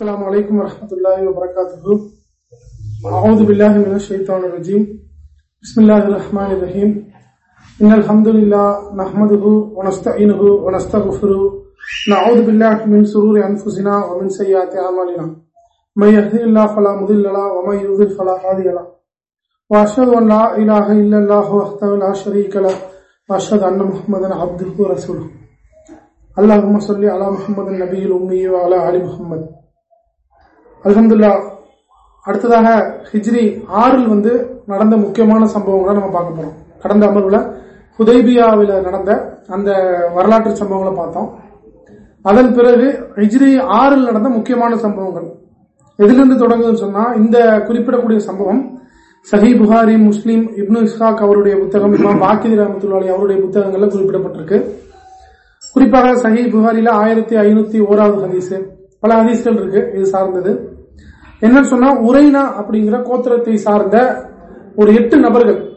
السلام عليكم ورحمة الله وبركاته. أعوذ بالله من الشيطان الرجيم. بسم الله الرحمن الرحيم. إن الحمد لله نحمده ونستعينه ونستغفره. نعوذ بالله من سرور أنفسنا ومن سيئات أعمالنا. من يهدي الله فلا مضل له ومن يضلل فلا هادي له. وأشهد أن لا إله إلا الله وحده لا شريك له. وأشهد أن محمدا عبده ورسوله. اللهم صل على محمد النبي الأمي وعلى آل محمد. அல்ஹம்துல்லா அடுத்ததாக ஹிஜ்ரி ஆறில் வந்து நடந்த முக்கியமான சம்பவங்களை நம்ம பார்க்க போறோம். கடந்த அமர்வுல ஹுதைபியாவில் நடந்த அந்த வரலாற்று சம்பவங்களை பார்த்தோம். அதன் பிறகு ஹிஜ்ரி ஆறில் நடந்த முக்கியமான சம்பவங்கள். எதிலிருந்து தொடங்குதுன்னு சொன்னா இந்த குறிப்பிடக்கூடிய சம்பவம் சஹி புகாரி முஸ்லீம் இப்னு இஸ்ஹாக் அவருடைய புத்தகம் இமாம் பாக்கிதி ரஹமத்துல்லாலி அவருடைய புத்தகங்கள்ல குறிப்பிடப்பட்டிருக்கு. குறிப்பாக சஹி புகாரில ஆயிரத்தி ஐநூத்தி ஓராவது ஹதீஸ். பல ஹதீஸ்கள் இருக்கு இது சார்ந்தது. என்னன்னு சொன்னா உரைனா அப்படிங்கிற கோத்திரத்தை சார்ந்த ஒரு எட்டு நபர்கள்.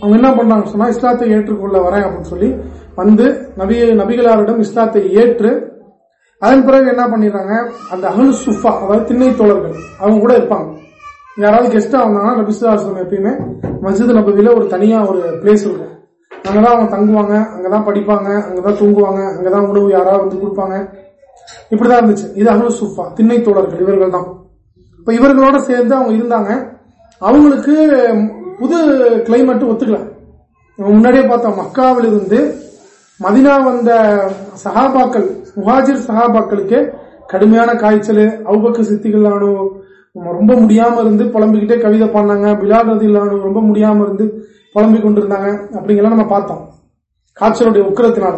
அவங்க என்ன பண்றாங்க சொன்னா இஸ்லாத்தை ஏற்றுக்கொள்ள வரேன் அப்படின்னு சொல்லி வந்து நபி நபிகளாரிடம் இஸ்லாத்தை ஏற்று அதன் பிறகு என்ன பண்ணிடுறாங்க அந்த அகல் சுஃபா அதாவது திண்ணை தோழர்கள் அவங்க கூட இருப்பாங்க. யாராவது கெஸ்டா வந்தாங்கன்னா நபிசுல்லாஸ்லம் எப்பயுமே மஸ்ஜித் நபதியில ஒரு தனியா ஒரு பிளேஸ் இருக்கும். அங்கதான் அவங்க தங்குவாங்க அங்கதான் படிப்பாங்க அங்கதான் தூங்குவாங்க அங்கதான் உணவு யாராவது வந்து கொடுப்பாங்க. இப்படிதான் இருந்துச்சு. இது அகல் சுஃபா திண்ணை தோழர்கள் இவர்கள் தான் இப்ப இவர்களோட சேர்ந்து அவங்க இருந்தாங்க. அவங்களுக்கு புது கிளைமேட் ஒத்துக்கல. முன்னாடியே பார்த்தோம் மக்காவில் இருந்து மதினா வந்த சஹாபாக்கள் முஹாஜிர் சஹாபாக்களுக்கு கடுமையான காய்ச்சல் அவுபக்கு சித்திகளானு ரொம்ப முடியாம இருந்து புலம்பிக்கிட்டே கவிதை பாடினாங்க பிலால் ரதிலானு ரொம்ப முடியாம இருந்து புலம்பிக் கொண்டிருந்தாங்க அப்படிங்கலாம் நம்ம பார்த்தோம் காய்ச்சலுடைய உக்கிரத்தினால.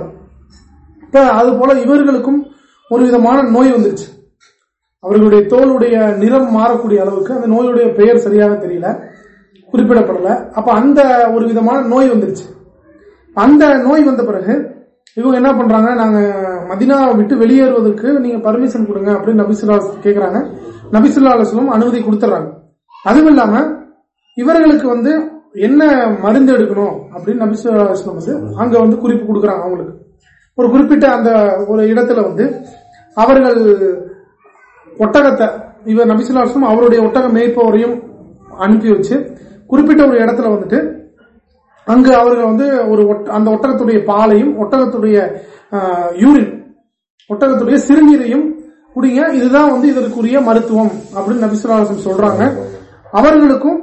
இப்ப அது போல இவர்களுக்கும் ஒரு விதமான நோய் வந்துருச்சு. அவர்களுடைய தோலுடைய நிறம் மாறக்கூடிய அளவுக்கு அந்த நோயுடைய பெயர் சரியாக தெரியல குறிப்பிடப்படல. அப்ப அந்த ஒரு விதமான நோய் வந்துருச்சு. அந்த நோய் வந்த பிறகு இவங்க என்ன பண்றாங்க? நாங்க மதினாவை விட்டு வெளியேறுவதற்கு நீங்க பர்மிஷன் கொடுங்க அப்படின்னு நபிசுல்லா கேக்குறாங்க. நபிசுல்லா அலுவலம் அனுமதி கொடுத்துறாங்க. அதுவும் இல்லாம இவர்களுக்கு வந்து என்ன மருந்து எடுக்கணும் அப்படின்னு நபிசுல்லா அலுவலம் வந்து அங்க வந்து குறிப்பு கொடுக்குறாங்க அவங்களுக்கு. ஒரு குறிப்பிட்ட அந்த ஒரு இடத்துல வந்து அவர்கள் ஒட்டகத்தை இவர் நபிசுல்லாஸ்லம் அவருடைய ஒட்டக மேய்ப்பவரையும் அனுப்பி வச்சு குறிப்பிட்ட ஒரு இடத்துல வந்துட்டு அங்கு அவர்கள் வந்து ஒரு அந்த ஒட்டகத்துடைய பாலையும் ஒட்டகத்துடைய யூரின் ஒட்டகத்துடைய சிறுநீரையும் குடிங்க இதுதான் வந்து இதற்குரிய மருத்துவம் அப்படின்னு நபிசுல்லாசம் சொல்றாங்க. அவர்களுக்கும்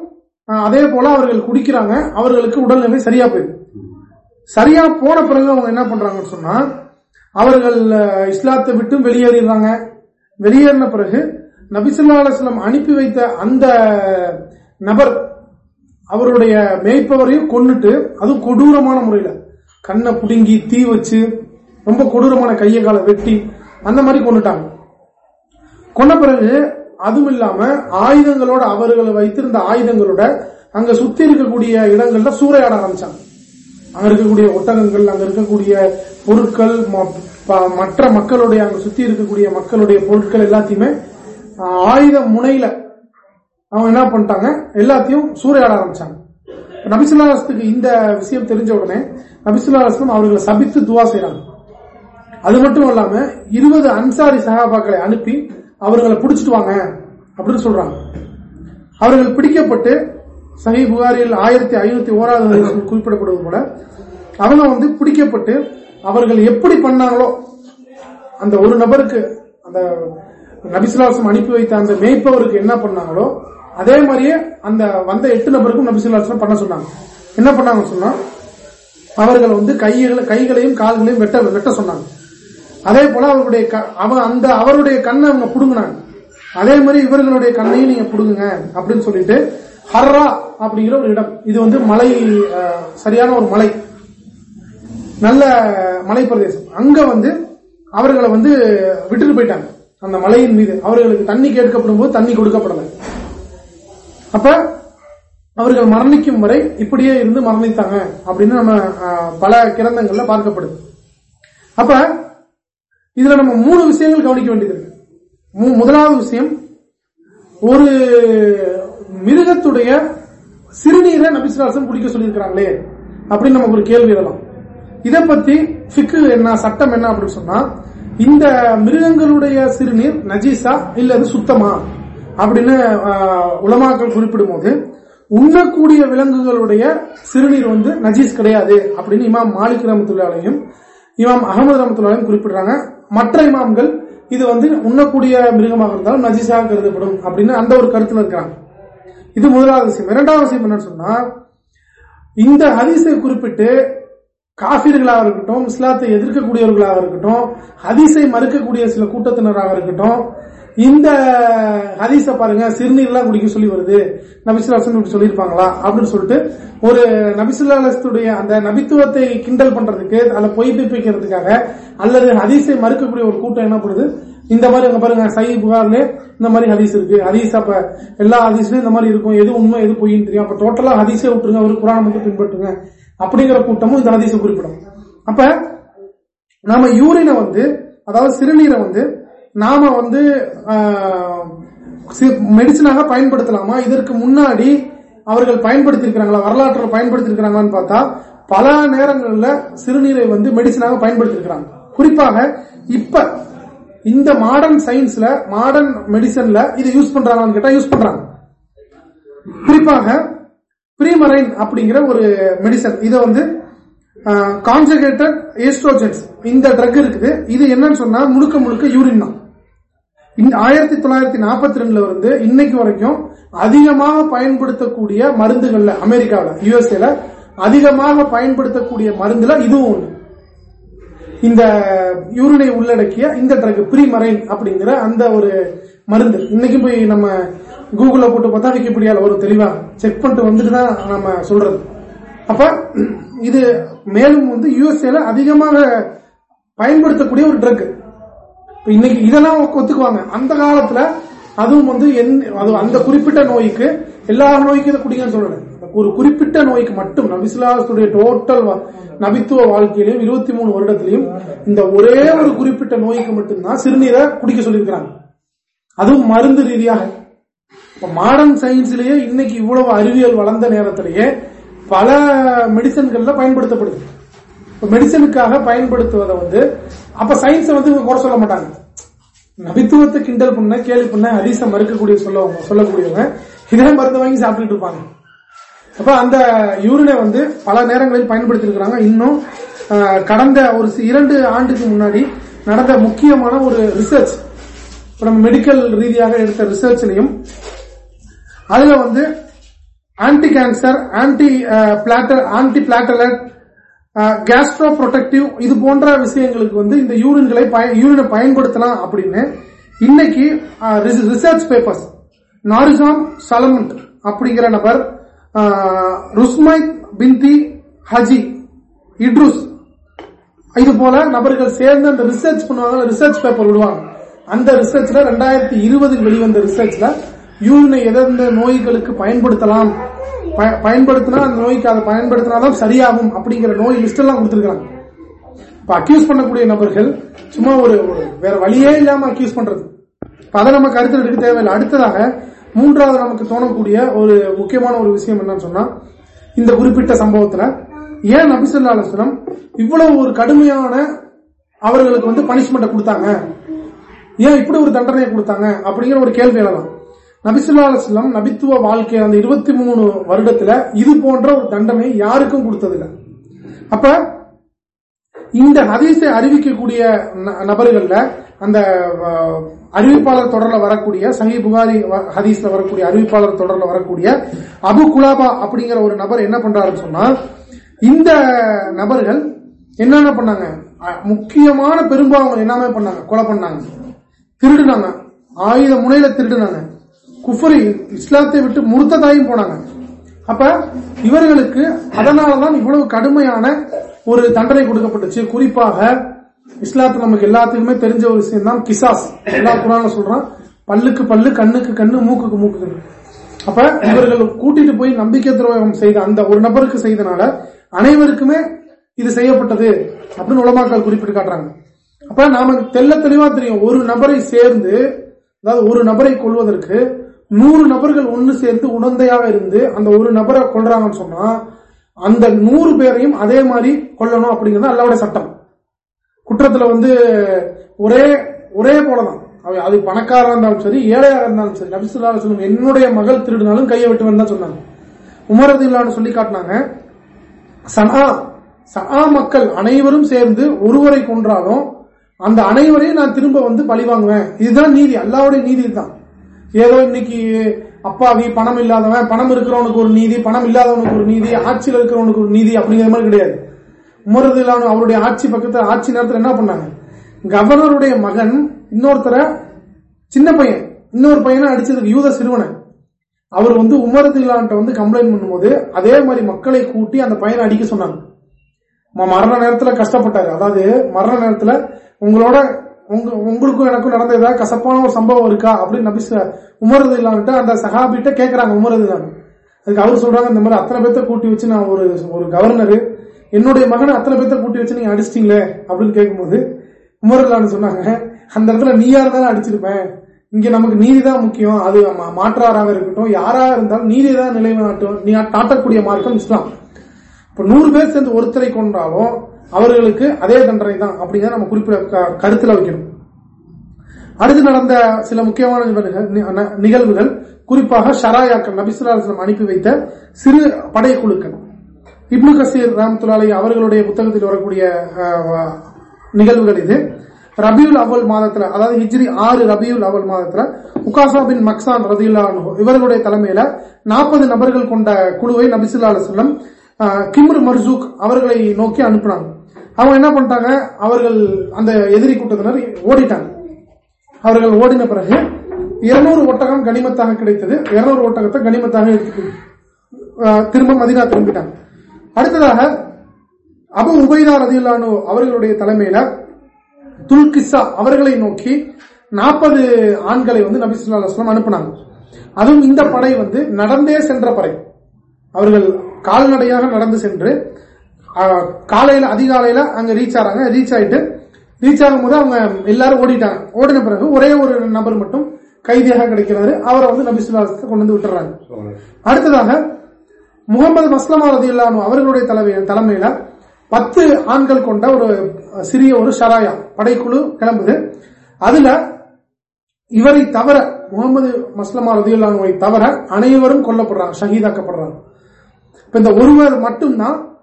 அதே போல அவர்கள் குடிக்கிறாங்க அவர்களுக்கு உடல்நிலை சரியா போயிடும் சரியா போன பிறகு அவங்க என்ன பண்றாங்கன்னு சொன்னா அவர்கள் இஸ்லாத்தை விட்டு வெளியேறிடுறாங்க. வெளியேறின பிறகு நபிசுல்லா அலுவலம் அனுப்பி வைத்த அந்த நபர் அவருடைய மேய்ப்பவரையும் கொண்டுட்டு அதுவும் கொடூரமான முறையில கண்ணை புடுங்கி தீ வச்சு ரொம்ப கொடூரமான கையை காலை வெட்டி அந்த மாதிரி கொண்டுட்டாங்க கொண்ட பிறகு அதுவும் இல்லாம ஆயுதங்களோட அவர்கள் வைத்திருந்த ஆயுதங்களோட அங்க சுத்தி இருக்கக்கூடிய இடங்கள்ல சூறையாட ஆரம்பிச்சாங்க. அங்க இருக்கக்கூடிய ஒட்டகங்கள் அங்க இருக்கக்கூடிய பொருட்கள் மற்ற மக்களுடைய அங்க சுத்தி இருக்கக்கூடிய மக்களுடைய பொருட்கள் எல்லாத்தையுமே ஆயுத முனையில அவங்க என்ன பண்ணிட்டாங்க? எல்லாத்தையும் சூறையாட ஆரம்பிச்சாங்க. நபிசுல்லாஸ்துக்கு இந்த விஷயம் தெரிஞ்ச உடனே நபிசுல்லாஸ்லம் அவர்களை சபித்து துவா செய்யறாங்க அது மட்டும் இல்லாம இருபது அன்சாரி சகாபாக்களை அனுப்பி அவர்களை பிடிச்சிட்டு வாங்க அப்படின்னு சொல்றாங்க. அவர்கள் பிடிக்கப்பட்டு சஹி புகாரில் ஆயிரத்தி ஐநூத்தி ஓராவது குறிப்பிடப்படுவது போல அவங்க வந்து பிடிக்கப்பட்டு அவர்கள் எப்படி பண்ணாங்களோ அந்த ஒரு நபருக்கு அந்த நபிசுலாசம் அனுப்பி வைத்த அந்த மேய்ப்பவருக்கு என்ன பண்ணாங்களோ அதே மாதிரியே அந்த வந்த எட்டு நபருக்கும் நபிசுல்லாஸ்லாம் பண்ண சொன்னாங்க. என்ன பண்ணாங்க சொன்னா அவர்கள் வந்து கைகளை கைகளையும் கால்களையும் வெட்ட வெட்ட சொன்னாங்க. அதே போல அவருடைய அந்த அவருடைய கண்ணை அவங்க புடுங்கினாங்க. அதே மாதிரி இவர்களுடைய கண்ணையும் நீங்க புடுங்குங்க அப்படின்னு சொல்லிட்டு ஹர்ரா அப்படிங்கிற ஒரு இடம். இது வந்து மலை சரியான ஒரு மலை. நல்ல மலை பிரதேசம் அங்க வந்து அவர்களை வந்து விட்டுட்டு போயிட்டாங்க. அந்த மலையின் மீது. அவர்களுக்கு தண்ணி கேட்கப்படும் போது தண்ணி கொடுக்கப்படலை. அப்ப அவர்கள் மரணிக்கும் வரை இப்படியே இருந்து மரணித்தாங்க அப்படின்னு நம்ம பல கிரந்தங்கள்ல பார்க்கப்படுது. அப்ப இதுல நம்ம மூணு விஷயங்கள் கவனிக்க வேண்டியது இருக்கு. முதலாவது விஷயம் ஒரு மிருகத்துடைய சிறுநீரை நபிசுராசம் குடிக்க சொல்லியிருக்கிறாங்களே அப்படின்னு நமக்கு ஒரு கேள்வி எழலாம் இதை பத்தி ஃபிக்கு என்ன சட்டம் என்ன அப்படின்னு சொன்னா இந்த மிருகங்களுடைய சிறுநீர் நஜீசா இல்ல அது சுத்தமா அப்படின்னு உலமாக்கள் குறிப்பிடும் போது உண்ணக்கூடிய விலங்குகளுடைய சிறுநீர் வந்து நஜீஸ் கிடையாது அப்படின்னு இமாம் மாலிக் ரமத்துல்லாலையும் இமாம் அகமது ரமத்துல்லாலையும் குறிப்பிடுறாங்க. மற்ற இமாம்கள் இது வந்து உண்ணக்கூடிய மிருகமாக இருந்தாலும் நஜீஸாக கருதப்படும் அப்படின்னு அந்த ஒரு கருத்துல இருக்கிறாங்க இது முதலாவது விஷயம். இரண்டாவது விஷயம் என்னன்னு சொன்னா இந்த ஹதீஸை குறிப்பிட்டு காபிர்களாக இருக்கட்டும் இஸ்லாத்தை எதிர்க்கக்கூடியவர்களாக இருக்கட்டும் ஹதீஸை மறுக்கக்கூடிய சில கூட்டத்தினராக இருக்கட்டும் இந்த ஹதீஸை பாருங்க சிறுநீர்லாம் குடிக்க சொல்லி வருது. நபிசுல்லாசன் இப்படி சொல்லியிருப்பாங்களா? அப்படின்னு சொல்லிட்டு ஒரு நபிசுல்லாத்துடைய அந்த நபித்துவத்தை கிண்டல் பண்றதுக்கு அல்ல பொய்ப்பிக்கிறதுக்காக அல்லது ஹதீஸை மறுக்கக்கூடிய ஒரு கூட்டம் என்ன பண்ணுது? இந்த மாதிரி அங்க பாருங்க சை புகார்ல இந்த மாதிரி ஹதீஸ் இருக்கு. ஹதீஸ் அப்ப எல்லா ஹதீஸ்லயும் இந்த மாதிரி இருக்கும். எது உண்மை எது பொய்ன்னு தெரியும். அப்ப டோட்டலா ஹதீஸே விட்டுருங்க. ஒரு குரானை மட்டும் பின்பற்றுங்க. அப்படிங்கிற கூட்டமும் இந்த ஹதீஸை குறிப்பிடும். அப்ப நாம யூரினை வந்து அதாவது சிறுநீரை வந்து நாம வந்து மெடிசனாக பயன்படுத்தலாமா? இதற்கு முன்னாடி அவர்கள் பயன்படுத்தியிருக்கிறாங்களா? வரலாற்றில் பயன்படுத்திருக்கிறாங்களான்னு பார்த்தா பல நேரங்களில் சிறுநீரை வந்து மெடிசனாக பயன்படுத்தியிருக்கிறாங்க. குறிப்பாக இப்ப இந்த மாடர்ன் சயின்ஸ்ல மாடர்ன் மெடிசன்ல இது யூஸ் பண்றாங்கன்னு கேட்டா யூஸ் பண்றாங்க. குறிப்பாக ப்ரீமரைன் அப்படிங்கிற ஒரு மெடிசன் இதை வந்து கான்சன்ட்ரேட்டட் ஏஸ்ட்ரோஜன்ஸ் இந்த ட்ரக் இருக்குது. இது என்னன்னு சொன்னா முழுக்க முழுக்க யூரின் தான். இந்த ஆயிரத்தி தொள்ளாயிரத்தி நாற்பத்தி ரெண்டுல இருந்து இன்னைக்கு வரைக்கும் அதிகமாக பயன்படுத்தக்கூடிய மருந்துகள்ல அமெரிக்காவில் யூஎஸ்ஏல அதிகமாக பயன்படுத்தக்கூடிய மருந்துல இதுவும் ஒண்ணு இந்த யூரினை உள்ளடக்கிய இந்த ட்ரக் பிரிமரைன் அப்படிங்கிற அந்த ஒரு மருந்து. இன்னைக்கு போய் நம்ம கூகுளில் போட்டு பார்த்தா விக்கிபீடியால ஒரு தெளிவா செக் பண்ணிட்டு வந்துட்டு தான் நம்ம சொல்றது. அப்ப இது மேலும் வந்து யூஎஸ்ஏல அதிகமாக பயன்படுத்தக்கூடிய ஒரு ட்ரக் இன்னைக்கு இதெல்லாம் ஒத்துக்குவாங்க. அந்த காலத்துல அதுவும் வந்து அது அந்த குறிப்பிட்ட நோய்க்கு எல்லா நோய்க்கும் இதை குடிங்கன்னு சொல்லணும் ஒரு குறிப்பிட்ட நோய்க்கு மட்டும் நபிசுல்லாசுடைய டோட்டல் நபித்துவ வாழ்க்கையிலையும் இருபத்தி மூணு வருடத்திலையும் இந்த ஒரே ஒரு குறிப்பிட்ட நோய்க்கு மட்டும்தான் சிறுநீரை குடிக்க சொல்லியிருக்கிறாங்க. அதுவும் மருந்து ரீதியாக. இப்ப மாடர்ன் சயின்ஸ்லயே இன்னைக்கு இவ்வளவு அறிவியல் வளர்ந்த நேரத்திலேயே பல மெடிசன்கள்ல பயன்படுத்தப்படுது. இப்ப மெடிசனுக்காக பயன்படுத்துவதை வந்து அப்ப சயின்ஸை வந்து இவங்க குறை சொல்ல மாட்டாங்க. நபித்துவத்தை கிண்டல் பண்ண கேள்வி பண்ண ஹதீஸை மறுக்கக்கூடிய சொல்லவங்க சொல்லக்கூடியவங்க இதே மருந்து வாங்கி சாப்பிட்டுட்டு இருப்பாங்க. அப்ப அந்த யூரினை வந்து பல நேரங்களில் பயன்படுத்திருக்கிறாங்க இன்னும் கடந்த ஒரு இரண்டு ஆண்டுக்கு முன்னாடி நடந்த முக்கியமான ஒரு ரிசர்ச் நம்ம மெடிக்கல் ரீதியாக எடுத்த ரிசர்ச்லையும் அதுல வந்து anti cancer anti platelet anti platelet gastro protective இது போன்ற விஷயங்களுக்கு வந்து இந்த யூரின்களை யூரினை பயன்படுத்தலாம் அப்படின்னு இன்னைக்கு ரிசர்ச் பேப்பர்ஸ் நாரிசாம் சலமண்ட் அப்படிங்கிற நபர் ருஸ்மை ருஸ்மைத் பிந்தி ஹஜி இட்ருஸ் இது போல நபர்கள் சேர்ந்து அந்த ரிசர்ச் பண்ணுவாங்க ரிசர்ச் பேப்பர் விடுவாங்க அந்த ரிசர்ச்ல ரெண்டாயிரத்தி இருபதில் வெளிவந்த ரிசர்ச்ல யூரினை எந்தெந்த நோய்களுக்கு பயன்படுத்தலாம் பயன்படுத்தினா அந்த நோய்க்கு அதை பயன்படுத்தினாதான் சரியாகும் அப்படிங்கிற நோய் லிஸ்ட் எல்லாம் கொடுத்திருக்காங்க இப்ப அக்யூஸ் பண்ணக்கூடிய நபர்கள் சும்மா ஒரு வேற வழியே இல்லாம அக்யூஸ் பண்றது அதை நம்ம கருத்தில் எடுக்க தேவையில்லை அடுத்ததாக மூன்றாவது நமக்கு தோணக்கூடிய ஒரு முக்கியமான ஒரு விஷயம் என்னன்னு சொன்னா இந்த குறிப்பிட்ட சம்பவத்துல ஏன் நபிசல்லா அலுவலம் இவ்வளவு ஒரு கடுமையான அவர்களுக்கு வந்து பனிஷ்மெண்ட் கொடுத்தாங்க? ஏன் இப்படி ஒரு தண்டனையை கொடுத்தாங்க? அப்படிங்கிற ஒரு கேள்வி எழலாம் நபிசுல்லா அலுவலம் நபித்துவ வாழ்க்கை அந்த இருபத்தி மூணு வருடத்துல இது போன்ற ஒரு தண்டனை யாருக்கும் கொடுத்ததில்லை. அப்ப இந்த ஹதீஸை அறிவிக்கக்கூடிய ந- நபர்கள்ல அந்த அறிவிப்பாளர் தொடர்ல வரக்கூடிய சஹி புகாரி வ- ஹதீஸ்ல வரக்கூடிய அறிவிப்பாளர் தொடர்ல வரக்கூடிய அபு குலாபா அப்படிங்கிற ஒரு நபர் என்ன பண்றாருன்னு சொன்னா இந்த நபர்கள் என்னென்ன பண்ணாங்க? முக்கியமான பெரும்பாவங்கள் என்னமே பண்ணாங்க கொலை பண்ணாங்க. திருடுனாங்க. ஆயுத முனையில திருடுனாங்க. குஃபரி இஸ்லாத்தை விட்டு முருத்ததாயும் போனாங்க. அப்ப இவர்களுக்கு அதனாலதான் இவ்வளவு கடுமையான ஒரு தண்டனை கொடுக்கப்பட்டுச்சு. குறிப்பாக இஸ்லாத்துல நமக்கு எல்லாத்துக்குமே தெரிஞ்ச ஒரு விஷயம் தான் கிசாஸ். எல்லா குரான சொல்றான் பல்லுக்கு பல்லு கண்ணுக்கு கண்ணு மூக்குக்கு மூக்கு கண்ணு. அப்ப இவர்கள் கூட்டிட்டு போய் நம்பிக்கை துரோகம் செய்த அந்த ஒரு நபருக்கு செய்தனால அனைவருக்குமே இது செய்யப்பட்டது அப்படின்னு உலமாக்கள் குறிப்பிட்டு காட்டுறாங்க. அப்ப நாம தெல்ல தெளிவா தெரியும் ஒரு நபரை சேர்ந்து அதாவது ஒரு நபரை கொள்வதற்கு நூறு நபர்கள் ஒன்னு சேர்ந்து உடந்தையாக இருந்து அந்த ஒரு நபரை கொள்றாங்கன்னு சொன்னா அந்த நூறு பேரையும் அதே மாதிரி கொல்லணும் அப்படிங்கிறது அல்லாவுடைய சட்டம். குற்றத்துல வந்து ஒரே ஒரே போலதான். அவ- அது பணக்காரா இருந்தாலும் சரி ஏழையாக இருந்தாலும் சரி நபிசுல்லா சொல்லும் என்னுடைய மகள் திருடினாலும் கையை வெட்டுவேன் தான் சொன்னாங்க. உமரது சொல்லி காட்டினாங்க சனா சனா மக்கள் அனைவரும் சேர்ந்து ஒருவரை கொன்றாலும் அந்த அனைவரையும் நான் திரும்ப வந்து பழி வாங்குவேன். இதுதான் நீதி அல்லாவுடைய நீதி தான் ஏதோ இன்னைக்கு அப்பாவி பணம் இல்லாதவன் பணம் இருக்கிறவனுக்கு ஒரு நீதி பணம் இல்லாதவனுக்கு ஒரு நீதி ஆட்சியில் இருக்கிறவனுக்கு ஒரு நீதி அப்படிங்கிற மாதிரி கிடையாது. உமரது அவருடைய ஆட்சி பக்கத்தில் ஆட்சி நேரத்தில் என்ன பண்ணாங்க? கவர்னருடைய மகன் இன்னொருத்தரை சின்ன பையன் இன்னொரு பையனை அடிச்சதுக்கு யூத சிறுவனை. அவர் வந்து உமரதுலான்ட்ட வந்து கம்ப்ளைண்ட் பண்ணும்போது அதே மாதிரி மக்களை கூட்டி அந்த பையனை அடிக்க சொன்னாங்க. மரண நேரத்துல கஷ்டப்பட்டாரு. அதாவது மரண நேரத்துல உங்களோட உங்க உங்களுக்கும் எனக்கும் நடந்த ஏதாவது கசப்பான ஒரு சம்பவம் இருக்கா? அப்படின்னு நபி உமரது இல்லான்ட்டு அந்த சகாபிட்ட கேட்கறாங்க உமரது இல்லாம அதுக்கு அவர் சொல்றாங்க இந்த மாதிரி அத்தனை பேர்த்த கூட்டி வச்சு நான் ஒரு ஒரு கவர்னரு என்னுடைய மகனை அத்தனை பேர்த்த கூட்டி வச்சு நீங்க அடிச்சிட்டீங்களே அப்படின்னு கேட்கும்போது உமர்லான்னு சொன்னாங்க அந்த இடத்துல நீயா இருந்தாலும் அடிச்சிருப்பேன். இங்க நமக்கு நீதி தான் முக்கியம். அது மா- மாற்றாராக இருக்கட்டும் யாராக இருந்தாலும் நீதி தான் நிலைநாட்டும் நீ காட்டக்கூடிய மார்க்கம் இஸ்லாம். இப்ப நூறு பேர் சேர்ந்து ஒருத்தரை கொண்டாலும் அவர்களுக்கு அதே தண்டனை தான். அப்படிங்கிறத நம்ம குறிப்பிட கருத்துல வைக்கணும். அடுத்து நடந்த சில முக்கியமான நிகழ்வுகள் குறிப்பாக ஷராயாக்கள் நபிசுல்லா அனுப்பி வைத்த சிறு படைக்குழுக்கள். இப்னு கசீர் ராமத்துலாலை அவர்களுடைய புத்தகத்தில் வரக்கூடிய நிகழ்வுகள் இது. ரபியுல் அவல் மாதத்துல அதாவது ஹிஜ்ரி ஆறு ரபியுல் அவல் மாதத்துல உகாசா பின் மக்சான் ரதியுல்லா இவர்களுடைய தலைமையில நாற்பது நபர்கள் கொண்ட குழுவை நபிசுல்லா அலுவலம் கிம்ரு மர்சூக் அவர்களை நோக்கி அனுப்பினாங்க. அவங்க என்ன பண்ணிட்டாங்க? அவர்கள் அந்த எதிரி கூட்டத்தினர் ஓடிட்டாங்க. அவர்கள் ஓடின பிறகு இருநூறு ஒட்டகம் கனிமத்தாக கிடைத்தது. இருநூறு ஒட்டகத்தை கனிமத்தாக எடுத்து திரும்ப மதினா திரும்பிட்டாங்க. அடுத்ததாக அபு உபைதா ரதியுல்லானு அவர்களுடைய தலைமையில துல்கிஸ்ஸா அவர்களை நோக்கி நாற்பது ஆண்களை வந்து நபி ஸல்லல்லாஹு அலைஹி வஸல்லம் அனுப்புனாங்க. அதுவும் இந்த படை வந்து நடந்தே சென்ற படை. அவர்கள் கால்நடையாக நடந்து சென்று காலையில அதிகாலையில அங்க ரீச் ஆறாங்க. ரீச் ஆயிட்டு ரீச் ஆகும்போது அவங்க எல்லாரும் ஓடிட்டாங்க. ஓடின பிறகு ஒரே ஒரு நபர் மட்டும் கைதியாக கிடைக்கிறாரு. அவரை வந்து நபி ஸல்லல்லாஹு அலைஹி வஸல்லம் கொண்டு வந்து விட்டுறாங்க. அடுத்ததாக முகமது மஸ்லமா ரதியுல்லானு அவர்களுடைய தலைமை- தலைமையில பத்து ஆண்கள் கொண்ட ஒரு சிறிய ஒரு ஷராயா படைக்குழு கிளம்புது. அதுல இவரை தவிர முகமது மஸ்லமா ரதியுல்லானுவை தவிர அனைவரும் கொல்லப்படுறாங்க ஷஹீதாக்கப்படுறாங்க. இப்ப இந்த ஒருவர் மட்டும்தான்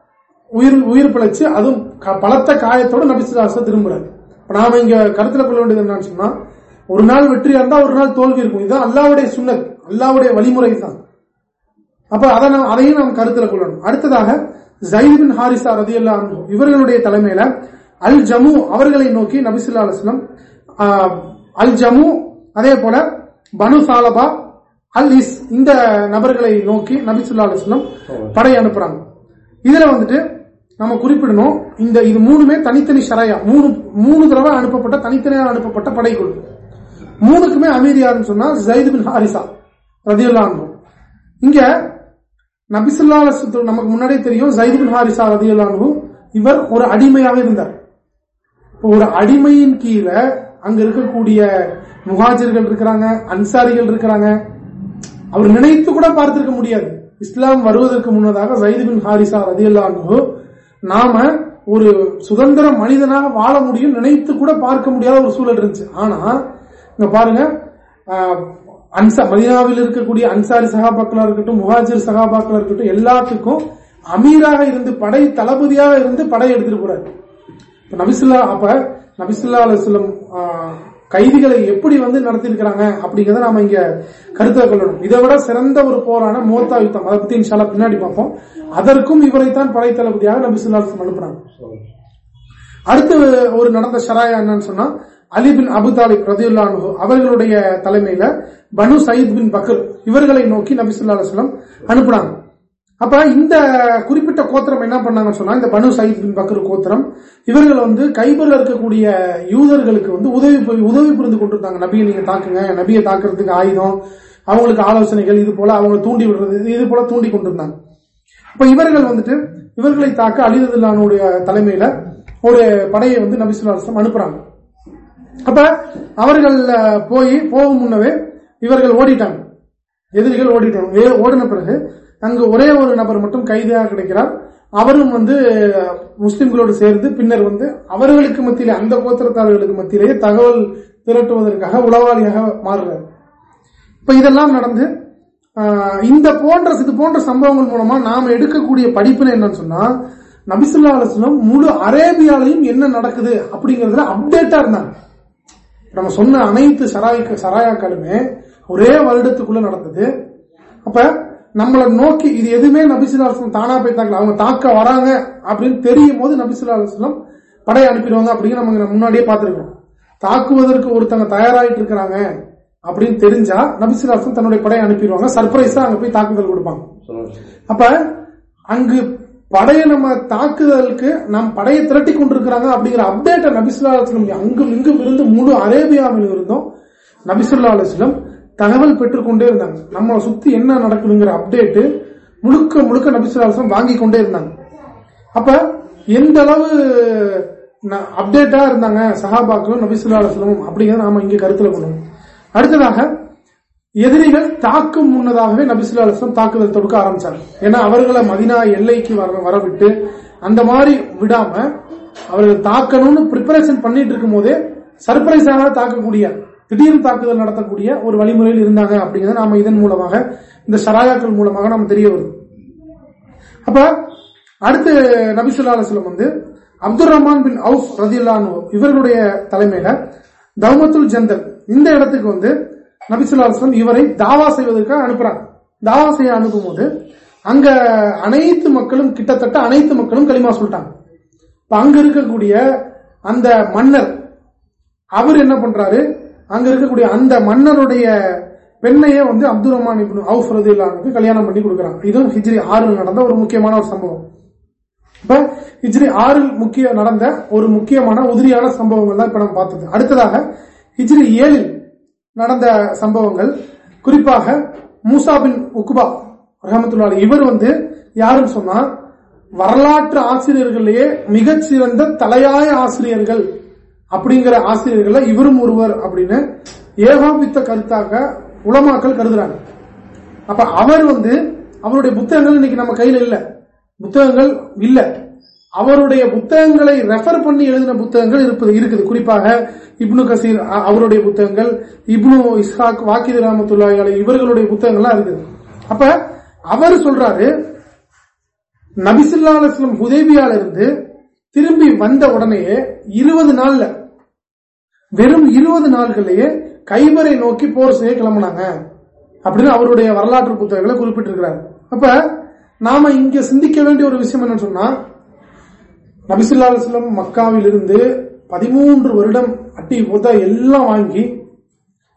உயிர் உயிர் பிழைச்சு அதுவும் க- பலத்த காயத்தோட நபிசுதாச திரும்புறாரு. இப்ப நாம இங்க கருத்துல கொள்ள வேண்டியது என்னன்னு சொன்னா ஒரு நாள் வெற்றியா இருந்தா ஒரு நாள் தோல்வி இருக்கும். இதுதான் அல்லாவுடைய சுண்ணத் அல்லாவுடைய வழிமுறை தான் அப்ப அதை நாம் அதையும் நாம் கருத்தில் கொள்ளணும். அடுத்ததாக ஜயிபின் ஹாரிசா ரதியல்லா இவர்களுடைய தலைமையில அல் ஜமு அவர்களை நோக்கி நபிசுல்லா அலுவலம் அல் ஜமு அதே போல பனு சாலபா அல் இஸ் இந்த நபர்களை நோக்கி நபிசுல்லா அலுவலம் படை அனுப்புறாங்க. இதுல வந்துட்டு நம்ம குறிப்பிடணும் இந்த இது மூணுமே தனித்தனி ஷரையா மூணு மூணு தடவை அனுப்பப்பட்ட தனித்தனியாக அனுப்பப்பட்ட படைக்குழு. மூணுக்குமே அமைதியாருன்னு சொன்னா ஜயிது பின் ஹாரிசா ரதியுல்லா அனுபவம் இங்க நபிசுல்லா நமக்கு முன்னாடியே தெரியும் ஜயித் ஹாரிசா ரதியுல்லா இவர் ஒரு அடிமையாக இருந்தார். ஒரு அடிமையின் கீழே அங்க இருக்கக்கூடிய முகாஜர்கள் இருக்கிறாங்க அன்சாரிகள் இருக்கிறாங்க. அவர் நினைத்து கூட பார்த்திருக்க முடியாது. இஸ்லாம் வருவதற்கு முன்னதாக ஜயித் பின் ஹாரிசா ரதியுல்லா நாம ஒரு சுதந்திர மனிதனாக வாழ முடியும் நினைத்து கூட பார்க்க முடியாத ஒரு சூழல் இருந்துச்சு. ஆனா இங்க பாருங்க அன்சா மதினாவில் இருக்கக்கூடிய அன்சாரி சகாபாக்களா இருக்கட்டும் முஹாஜிர் சகாபாக்களா இருக்கட்டும் எல்லாத்துக்கும் அமீராக இருந்து படை தளபதியாக இருந்து படை எடுத்துட்டு போறாரு. இப்ப நபிசுல்லா அப்ப நபிசுல்லா அலுவலம் கைதிகளை எப்படி வந்து நடத்திருக்கிறாங்க அப்படிங்கறத நாம இங்க கருத்தை கொள்ளணும். இதை விட சிறந்த ஒரு போரான மோத்தா யுத்தம் அதை பத்தி பின்னாடி பார்ப்போம். அதற்கும் இவரைத்தான் படை தளபதியாக நபிசுல்லா அனுப்புறாங்க. அடுத்து ஒரு நடந்த ஷராயா என்னன்னு சொன்னா அலிபின் அபு தாலிப் ரதியுல்லா அவர்களுடைய தலைமையில பனு சயீத் பின் பக்கர் இவர்களை நோக்கி நபிசுல்லா அலுவலம் அனுப்புனாங்க. அப்ப இந்த குறிப்பிட்ட கோத்திரம் என்ன பண்ணாங்கன்னு சொன்னா இந்த பனு சயீத் பின் பக்கர் கோத்திரம் இவர்கள் வந்து கைபர்ல இருக்கக்கூடிய யூதர்களுக்கு வந்து உதவி புரி- உதவி புரிந்து கொண்டிருந்தாங்க. நபியை நீங்க தாக்குங்க நபியை தாக்குறதுக்கு ஆயுதம் அவங்களுக்கு ஆலோசனைகள் இது போல அவங்க தூண்டி விடுறது இது போல தூண்டி கொண்டிருந்தாங்க. அப்ப இவர்கள் வந்துட்டு இவர்களை தாக்க அலிதுல்லானுடைய தலைமையில ஒரு படையை வந்து நபிசுல்லாஸ்லம் அனுப்புறாங்க. அப்ப அவர்கள் போய் போகும் முன்னவே இவர்கள் ஓடிட்டாங்க. எதிரிகள் ஓடிட்டாங்க. ஓடின பிறகு அங்கு ஒரே ஒரு நபர் மட்டும் கைதியாக கிடைக்கிறார். அவரும் வந்து முஸ்லிம்களோடு சேர்ந்து பின்னர் வந்து அவர்களுக்கு மத்தியிலே அந்த கோத்திரத்தாளர்களுக்கு மத்தியிலேயே தகவல் திரட்டுவதற்காக உளவாளியாக மாறுறார். இப்ப இதெல்லாம் நடந்து இந்த போன்ற இது போன்ற சம்பவங்கள் மூலமா நாம் எடுக்கக்கூடிய படிப்பினை என்னன்னு சொன்னா நபிசுல்லா அலுவலம் முழு அரேபியாலையும் என்ன நடக்குது அப்படிங்கறதுல அப்டேட்டா இருந்தாங்க. நம்ம சொன்ன அனைத்து சராய்க்கு சராயாக்களுமே ஒரே வருடத்துக்குள்ள நடந்தது. அப்ப நம்மளை நோக்கி இது எதுவுமே நபிசுல்லா அலுவலம் தானா போய் தாக்கல அவங்க தாக்க வராங்க அப்படின்னு தெரியும் போது நபிசுல்லா அலுவலம் படை அனுப்பிடுவாங்க அப்படின்னு நம்ம முன்னாடியே பார்த்திருக்கோம் தாக்குவதற்கு ஒருத்தங்க தயாராகிட்டு இருக்கிறாங்க அப்படின்னு தெரிஞ்சா நபிசுல்லாசன் தன்னுடைய படையை அனுப்பிடுவாங்க. சர்ப்ரைஸா அங்க போய் தாக்குதல் கொடுப்பாங்க. அப்ப அங்கு படையை நம்ம தாக்குதலுக்கு நம் படையை திரட்டி கொண்டிருக்கிறாங்க அப்படிங்கிற அப்டேட்டை நபிசுல்லா அலுவலம் அங்கும் இங்கும் இருந்து முழு அரேபியாவில் இருந்தும் நபிசுல்லா அலுவலம் தகவல் பெற்றுக்கொண்டே இருந்தாங்க. நம்மளை சுத்தி என்ன நடக்குதுங்கிற அப்டேட் முழுக்க முழுக்க நபிசுல்லா வாங்கி கொண்டே இருந்தாங்க. அப்ப எந்த அளவு அப்டேட்டா இருந்தாங்க சஹாபாக்களும் நபிசுல்லா அலுவலமும் அப்படிங்கிறத நாம இங்க கருத்துல கொள்ளணும் அடுத்ததாக எதிரிகள் தாக்கும் முன்னதாகவே நபிசுல்லா அலுவலம் தாக்குதல் தொடுக்க ஆரம்பிச்சாங்க. ஏன்னா அவர்களை மதினா எல்லைக்கு வர வரவிட்டு அந்த மாதிரி விடாம அவர்கள் தாக்கணும்னு பிரிப்பரேஷன் பண்ணிட்டு இருக்கும் போதே சர்பிரைஸாக தாக்கக்கூடிய திடீர் தாக்குதல் நடத்தக்கூடிய ஒரு வழிமுறையில் இருந்தாங்க அப்படிங்கிறத நாம இதன் மூலமாக இந்த சராயாக்கள் மூலமாக நாம் தெரிய வருது அப்ப அடுத்து நபிசுல்லா அலுவலம் வந்து அப்துல் ரஹ்மான் பின் அவுஃப் ரதில்லானு இவர்களுடைய தலைமையில தௌமத்துல் ஜந்தல் இந்த இடத்துக்கு வந்து நபிசுல்லா அலுவலம் இவரை தாவா செய்வதற்காக அனுப்புறாங்க. தாவா செய்ய அனுப்பும் போது அங்க அனைத்து மக்களும் கிட்டத்தட்ட அனைத்து மக்களும் களிமா சொல்லிட்டாங்க. அங்க இருக்கக்கூடிய அந்த மன்னர் அவர் என்ன பண்றாரு? அங்க இருக்கக்கூடிய அந்த மன்னருடைய பெண்ணையே வந்து அப்துல் ரஹ்மான் அவுஃப் ரதில்லானுக்கு கல்யாணம் பண்ணி கொடுக்குறாங்க. இதுவும் ஹிஜ்ரி ஆறு நடந்த ஒரு முக்கியமான ஒரு சம்பவம். இப்ப ஹிஜ்ரி ஆறில் முக்கிய நடந்த ஒரு முக்கியமான உதிரியான சம்பவங்கள் தான் இப்ப நம்ம பார்த்தது. அடுத்ததாக ஹிஜ்ரி ஏழில் நடந்த சம்பவங்கள் குறிப்பாக மூசா பின் உக்குபா ரஹமத்துல்லா இவர் வந்து யாருன்னு சொன்னா வரலாற்று ஆசிரியர்களையே மிகச்சிறந்த தலையாய ஆசிரியர்கள். அப்படிங்கிற ஆசிரியர்கள் இவரும் ஒருவர் அப்படின்னு ஏகாபித்த கருத்தாக உலமாக்கள் கருதுறாங்க. அப்ப அவர் வந்து அவருடைய புத்தகங்கள் இன்னைக்கு நம்ம கையில இல்ல. புத்தகங்கள் இல்ல. அவருடைய புத்தகங்களை ரெஃபர் பண்ணி எழுதின புத்தகங்கள் இருப்பது இருக்குது. குறிப்பாக இப்னு கசீர் அவருடைய புத்தகங்கள் இப்னு இஸ்ஹாக் வாக்கிது ராமத்துல்லாய் இவர்களுடைய புத்தகங்கள்லாம் இருக்குது. அப்ப அவர் சொல்றாரு நபிசுல்லா அலுவலம் ஹுதேபியால இருந்து திரும்பி வந்த உடனேயே இருபது நாள்ல வெறும் இருபது நாள்கள்லயே கைபரை நோக்கி போர் செய்ய கிளம்பினாங்க. அப்படின்னு அவருடைய வரலாற்று புத்தகங்களை குறிப்பிட்டிருக்கிறார். அப்ப நாம இங்க சிந்திக்க வேண்டிய ஒரு விஷயம் என்ன சொன்னா நபிசுல்லா அலுவலம் மக்காவில் இருந்து பதிமூன்று வருடம் அட்டி போதா எல்லாம் வாங்கி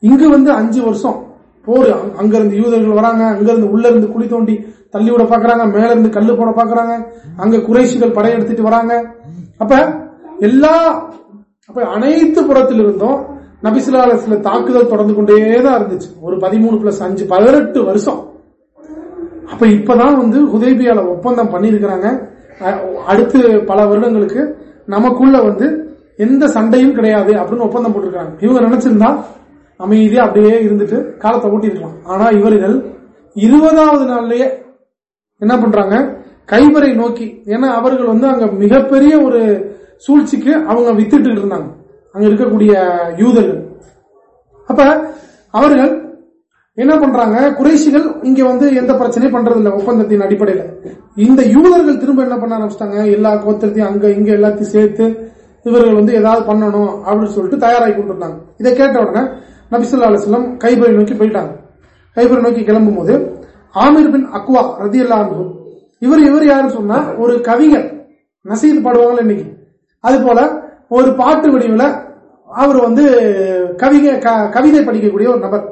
இங்கு வந்து அஞ்சு வருஷம் போர். அங்கிருந்து யூதர்கள் வராங்க அங்கிருந்து உள்ள இருந்து குழி தோண்டி தள்ளி விட பாக்குறாங்க மேல இருந்து கல்லு போட பாக்குறாங்க அங்க குறைசிகள் படையெடுத்துட்டு வராங்க. அப்ப எல்லா அப்ப அனைத்து புறத்திலிருந்தும் இருந்தும் தாக்குதல் தொடர்ந்து கொண்டேதான் இருந்துச்சு. ஒரு பதிமூணு பிளஸ் அஞ்சு பதினெட்டு வருஷம். அப்ப இப்பதான் வந்து உதவியால ஒப்பந்தம் பண்ணிருக்கிறாங்க அடுத்து பல வருடங்களுக்கு நமக்குள்ள வந்து எந்த சண்டையும் கிடையாது அப்படின்னு ஒப்பந்தம் போட்டிருக்காங்க இவங்க நினைச்சிருந்தா அமைதியா அப்படியே இருந்துட்டு காலத்தை ஓட்டிருக்கலாம் ஆனா இவர்கள் இருபதாவது நாள்லயே என்ன பண்றாங்க? கைவரை நோக்கி. ஏன்னா அவர்கள் வந்து அங்க மிகப்பெரிய ஒரு சூழ்ச்சிக்கு அவங்க வித்துட்டு இருந்தாங்க. அங்க இருக்கக்கூடிய யூதர்கள். அப்ப அவர்கள் என்ன பண்றாங்க? குறைசிகள் இங்க வந்து எந்த பிரச்சனையும் பண்றது இல்ல ஒப்பந்தத்தின் அடிப்படையில. இந்த யூதர்கள் திரும்ப என்ன பண்ண ஆரம்பிச்சிட்டாங்க? எல்லா கோத்திரத்தையும் அங்க இங்க எல்லாத்தையும் சேர்த்து இவர்கள் வந்து ஏதாவது பண்ணணும் அப்படின்னு சொல்லிட்டு தயாராகி கொண்டிருந்தாங்க. இதை கேட்ட உடனே நபிசுல்லா அலுவலம் கைபரை நோக்கி போயிட்டாங்க. கைபரை நோக்கி கிளம்பும் போது ஆமீர் பின் அக்வா ரதி அல்லா இவர் இவர் யாருன்னு சொன்னா ஒரு கவிஞர். நசீது பாடுவாங்களே இன்னைக்கு. அது போல ஒரு பாட்டு வடிவில் அவர் வந்து கவிதை கவிதை படிக்கக்கூடிய ஒரு நபர்.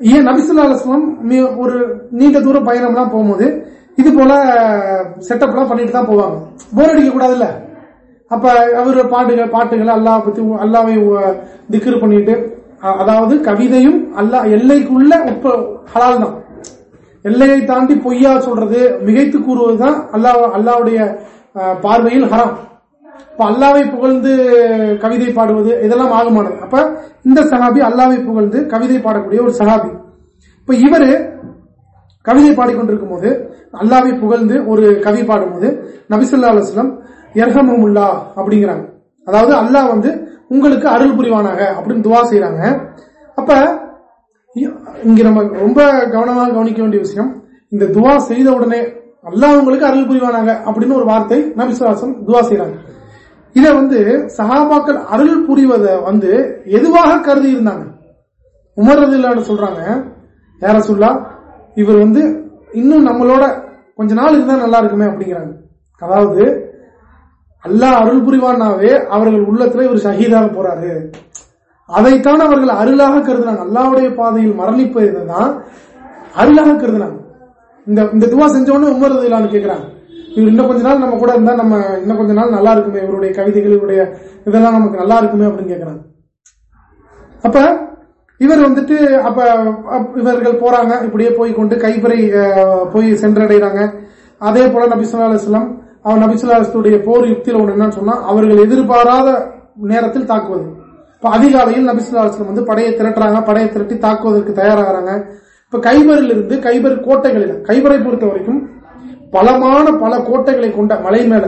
ஏன் நபிசுல்லா அலுவலம் ஒரு நீண்ட தூர பயணம்லாம் போகும்போது இது போல செட்டப்லாம் பண்ணிட்டு தான் போவாங்க. போர் அடிக்க கூடாதுல்ல? அப்ப அவர் பாட்டுகள் பாட்டுகள் அல்லா பத்தி அல்லாவை திக்ரு பண்ணிட்டு அதாவது கவிதையும் அல்லா எல்லைக்குள்ள உப்ப ஹலால் தான். எல்லையை தாண்டி பொய்யா சொல்றது மிகைத்து கூறுவதுதான் அல்லா அல்லாவுடைய பார்வையில் ஹராம். இப்போ அல்லாவை புகழ்ந்து கவிதை பாடுவது இதெல்லாம் ஆகமானது. அப்ப இந்த சகாபி அல்லாவை புகழ்ந்து கவிதை பாடக்கூடிய ஒரு சகாபி இப்ப இவரு கவிதை பாடிக்கொண்டிருக்கும் போது அல்லாவை புகழ்ந்து ஒரு கவி பாடும்போது நபிசுல்லா அலுவலம் எர்ஹமுல்லா அப்படிங்கிறாங்க. அதாவது அல்லாஹ் வந்து உங்களுக்கு அருள் புரிவானாக அப்படின்னு துவா செய்யறாங்க அப்ப இங்க நம்ம ரொம்ப கவனமாக கவனிக்க வேண்டிய விஷயம் இந்த துவா செய்த உடனே அல்லாஹ் உங்களுக்கு அருள் புரிவானாங்க அப்படின்னு ஒரு வார்த்தை நபிசுவாசம் துவா செய்யறாங்க இத வந்து சகாபாக்கள் அருள் புரிவதை வந்து எதுவாக கருதி இருந்தாங்க? உமர்றது இல்லான்னு சொல்றாங்க யார சொல்லா இவர் வந்து இன்னும் நம்மளோட கொஞ்ச நாள் இருந்தா நல்லா இருக்குமே அப்படிங்கிறாங்க. அதாவது அல்லாஹ் அருள் புரிவானாவே அவர்கள் உள்ளத்துல இவர் ஷஹீதாக போறாரு. அதைத்தான் அவர்கள் அருளாக கருதினாங்க. அல்லாவுடைய பாதையில் மரணிப்பதுதான் அருளாக கருதுனாங்க. இந்த இந்த துவா செஞ்சவொடனே உமர் இல்லான்னு கேட்கிறாங்க இவர் இன்னும் கொஞ்ச நாள் நம்ம கூட இருந்தா நம்ம இன்னும் கொஞ்ச நாள் நல்லா இருக்குமே இவருடைய கவிதைகள் இவருடைய இதெல்லாம் நமக்கு நல்லா இருக்குமே அப்படின்னு கேட்கிறாங்க அப்ப இவர் வந்துட்டு அப்ப இவர்கள் போறாங்க இப்படியே போய் கொண்டு கைப்பறை போய் சென்றடைகிறாங்க அதே போல நபிசுல்லா அலுவலம் அவர் நபிசுல்லாஸ்லுடைய போர் யுக்தியில் ஒன்று என்னன்னு சொன்னா அவர்கள் எதிர்பாராத நேரத்தில் தாக்குவது. இப்ப அதிகாலையில் நபிசுல்லா அலுவலம் வந்து படையை திரட்டுறாங்க படையை திரட்டி தாக்குவதற்கு தயாராகிறாங்க. இப்ப கைபரில் இருந்து கைபர் கோட்டைகளில் கைபரை பொறுத்த வரைக்கும் பலமான பல கோட்டைகளை கொண்ட மலை மேல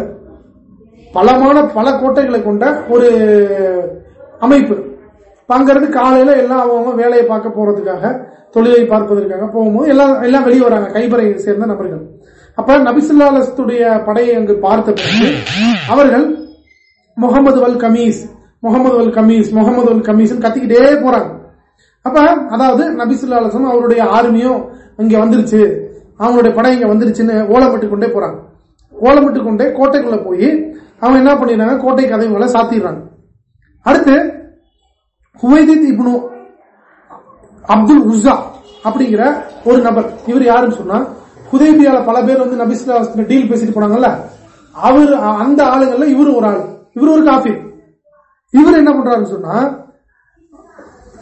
பலமான பல கோட்டைகளை கொண்ட ஒரு அமைப்பு. அங்கிருந்து காலையில எல்லாம் அவங்க வேலையை பார்க்க போறதுக்காக தொழிலை பார்ப்பதற்காக போகும்போது எல்லாம் எல்லாம் வெளியே வராங்க. கைபரை சேர்ந்த நபர்கள். அப்ப நபிசுல்லாலத்துடைய படையை அங்கு பார்த்த பிறகு அவர்கள் முகமது வல் கமீஸ் முகமது வல் கமீஸ் முகமது வல் கமீஸ் கத்திக்கிட்டே போறாங்க. அப்ப அதாவது நபிசுல்லாசம் அவருடைய ஆர்மியும் இங்க வந்துருச்சு. அவங்களுடைய படை இங்க வந்துருச்சுன்னு ஓலமிட்டு கொண்டே போறாங்க. ஓலமிட்டு கொண்டே கோட்டைக்குள்ள போய் அவங்க என்ன பண்ணிடுறாங்க? கோட்டை கதைகளை சாத்திடுறாங்க. அடுத்து ஹுவைதித் இப்னு அப்துல் உசா அப்படிங்கிற ஒரு நபர். இவர் யாருன்னு சொன்னா குதேபியால பல பேர் வந்து நபிசுல்லா டீல் பேசிட்டு போனாங்கல்ல? அவர் அந்த ஆளுங்கள்ல இவர் ஒரு ஆள். இவர் ஒரு காஃபி இவர் என்ன பண்றாருன்னு சொன்னா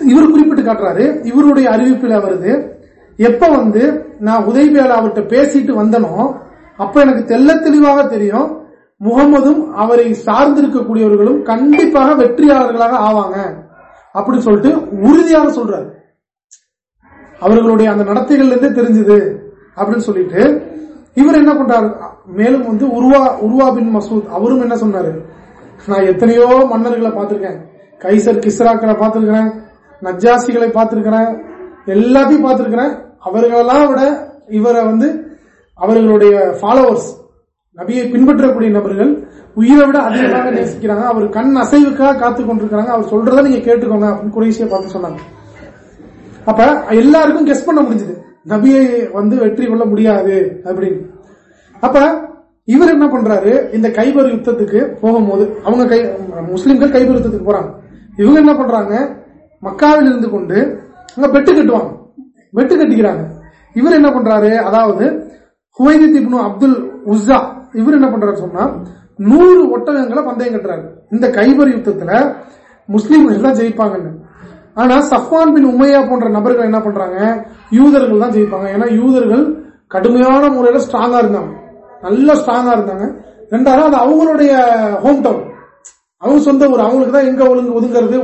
இவர் குறிப்பிட்டு காட்டுறாரு இவருடைய அறிவிப்பில் வருது எப்ப வந்து நான் உதவியாளர் அவர்கிட்ட பேசிட்டு வந்தனோ அப்ப எனக்கு தெல்ல தெளிவாக தெரியும் முகமதும் அவரை சார்ந்திருக்கக்கூடியவர்களும் கண்டிப்பாக வெற்றியாளர்களாக ஆவாங்க. அப்படின்னு சொல்லிட்டு உறுதியாக சொல்றாரு. அவர்களுடைய அந்த நடத்தைகள்ல இருந்தே தெரிஞ்சது அப்படின்னு சொல்லிட்டு இவர் என்ன பண்றாரு? மேலும் வந்து உருவா உருவா பின் மசூத் அவரும் என்ன சொன்னாரு? நான் எத்தனையோ மன்னர்களை பார்த்திருக்கேன். கைசர் கிஸ்ராக்களை பார்த்திருக்கிறேன். நஜாசிகளை பார்த்திருக்கிறேன். எல்லாத்தையும் பார்த்திருக்கிறேன். அவர்களெல்லாம் விட இவரை வந்து அவர்களுடைய ஃபாலோவர்ஸ் நபியை பின்பற்றக்கூடிய நபர்கள் உயிரை விட அதிகமாக நேசிக்கிறாங்க. அவர் கண் அசைவுக்காக காத்து கொண்டிருக்கிறாங்க. அவர் சொல்றதை நீங்க கேட்டுக்கோங்க அப்படின்னு குறைசியை பார்த்து சொன்னாங்க. அப்ப எல்லாருக்கும் கெஸ் பண்ண முடிஞ்சது. நபியை வந்து வெற்றி கொள்ள முடியாது அப்படின்னு. அப்ப இவர் என்ன பண்றாரு? இந்த கைபர் யுத்தத்துக்கு போகும்போது அவங்க கை முஸ்லிம்கள் கைபர் யுத்தத்துக்கு போறாங்க. இவங்க என்ன பண்றாங்க? மக்காவில் இருந்து கொண்டு அங்க பெட்டு கட்டுவாங்க. வெட்டு கட்டிக்கிறாங்க. இவர் என்ன பண்றாரு? அதாவது ஹுவைதி இப்னு அப்துல் உஸ்ஸா இவர் என்ன பண்றாரு சொன்னா நூறு ஒட்டகங்களை பந்தயம் கட்டுறாரு. இந்த கைபர் யுத்தத்துல முஸ்லீம்கள் தான் ஜெயிப்பாங்கன்னு. ஆனா சஃப்வான் பின் உமையா போன்ற நபர்கள் என்ன பண்றாங்க? யூதர்கள் தான் ஜெயிப்பாங்க. ஏன்னா யூதர்கள் கடுமையான முறையில ஸ்ட்ராங்கா இருந்தாங்க. நல்ல ஸ்ட்ராங்கா இருந்தாங்க. ரெண்டாவது அது அவங்களுடைய ஹோம் டவுன் அவங்க சொந்த ஊர். அவங்களுக்கு தான் எங்க ஒழுங்கு ஒதுங்கிறது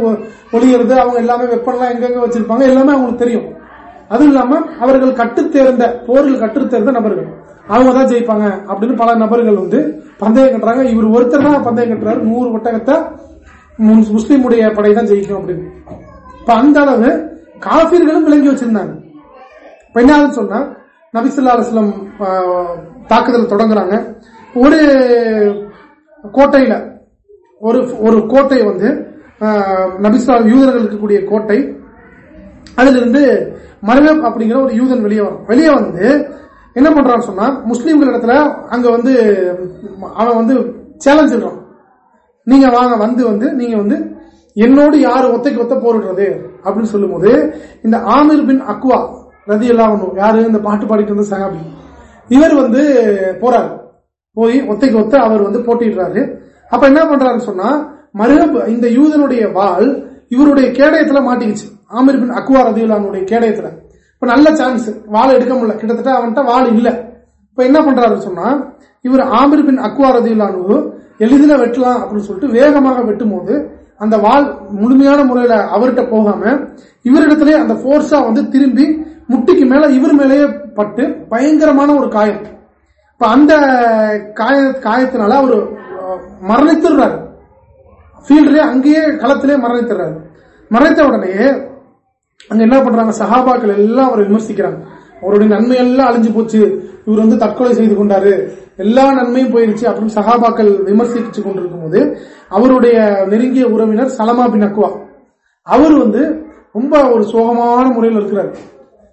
ஒளிகிறது அவங்க எல்லாமே வெப்பன்லாம் எங்கெங்க வச்சிருப்பாங்க எல்லாமே அவங்களுக்கு தெரியும். அதுவும் இல்லாம அவர்கள் கட்டுத்தேர்ந்த போரில் கற்றுத்தேர்ந்த நபர்கள். அவங்க தான் ஜெயிப்பாங்க அப்படின்னு பல நபர்கள் வந்து பந்தயம் கட்டுறாங்க. இவர் ஒருத்தர் தான் பந்தயம் கட்டுறாரு. நூறு ஒட்டகத்தை முஸ்லீமுடைய படை தான் ஜெயிக்கும் அப்படின்னு. இப்ப அந்த அளவு காபீர்களும் விளங்கி வச்சிருந்தாங்க. இப்ப என்ன சொன்னா நபிசுல்லா அலுவலம் தாக்குதல் தொடங்குறாங்க. ஒரு கோட்டையில ஒரு ஒரு கோட்டை வந்து நபிசுல்லா யூதர்கள் இருக்கக்கூடிய கோட்டை அதுல இருந்து மரவேப் அப்படிங்கிற ஒரு யூதன் வெளியே வரும். வெளியே வந்து என்ன பண்றான்னு சொன்னா முஸ்லீம்கள் இடத்துல அங்க வந்து அவன் வந்து சேலஞ்ச் சொல்றான் நீங்க வாங்க வந்து வந்து நீங்க வந்து என்னோடு யாரு ஒத்தைக்கு ஒத்த போரிடுறது அப்படின்னு சொல்லும் போது இந்த ஆமிர் பின் அக்வா ரதி எல்லாம் யாரு? இந்த பாட்டு பாடிட்டு இருந்த சகாபி இவர் வந்து போறாரு. போய் ஒத்தைக்கு ஒத்த அவர் வந்து போட்டிடுறாரு அப்ப என்ன பண்றாருன்னு சொன்னா மருகப் இந்த யூதனுடைய வால் இவருடைய கேடயத்துல மாட்டிக்கிச்சு. ஆமிர் பின் அக்வா ரதியுல்லானுடைய கேடயத்துல. இப்ப நல்ல சான்ஸ் வாழை எடுக்க முடியல. கிட்டத்தட்ட அவன்கிட்ட வாள் இல்ல. இப்ப என்ன பண்றாரு சொன்னா இவர் ஆமிர் பின் அக்வா ரதியுல்லானு எளிதில் வெட்டலாம் அப்படின்னு சொல்லிட்டு வேகமாக வெட்டும் போது அந்த வால் முழுமையான முறையில அவர்கிட்ட போகாம இவரிடத்திலே அந்த போர்ஸா வந்து திரும்பி முட்டிக்கு மேல இவர் மேலேயே பட்டு பயங்கரமான ஒரு காயம். இப்ப அந்த காய காயத்தினால அவர் மரணித்துறாரு ஃபீல்ட்லயே அங்கேயே களத்திலே மரணித்துறாரு மறைத்த உடனே அங்க என்ன பண்றாங்க? சஹாபாக்கள் எல்லாம் அவரை விமர்சிக்கிறாங்க. அவருடைய நன்மை எல்லாம் அழிஞ்சு போச்சு. இவர் வந்து தற்கொலை செய்து கொண்டாரு. எல்லா நன்மையும் போயிருச்சு. அப்படின்னு சஹாபாக்கள் விமர்சிச்சு கொண்டிருக்கும் போது அவருடைய நெருங்கிய உறவினர் சலமா பின் அக்வா. அவர் வந்து ரொம்ப ஒரு சோகமான முறையில் இருக்கிறார்.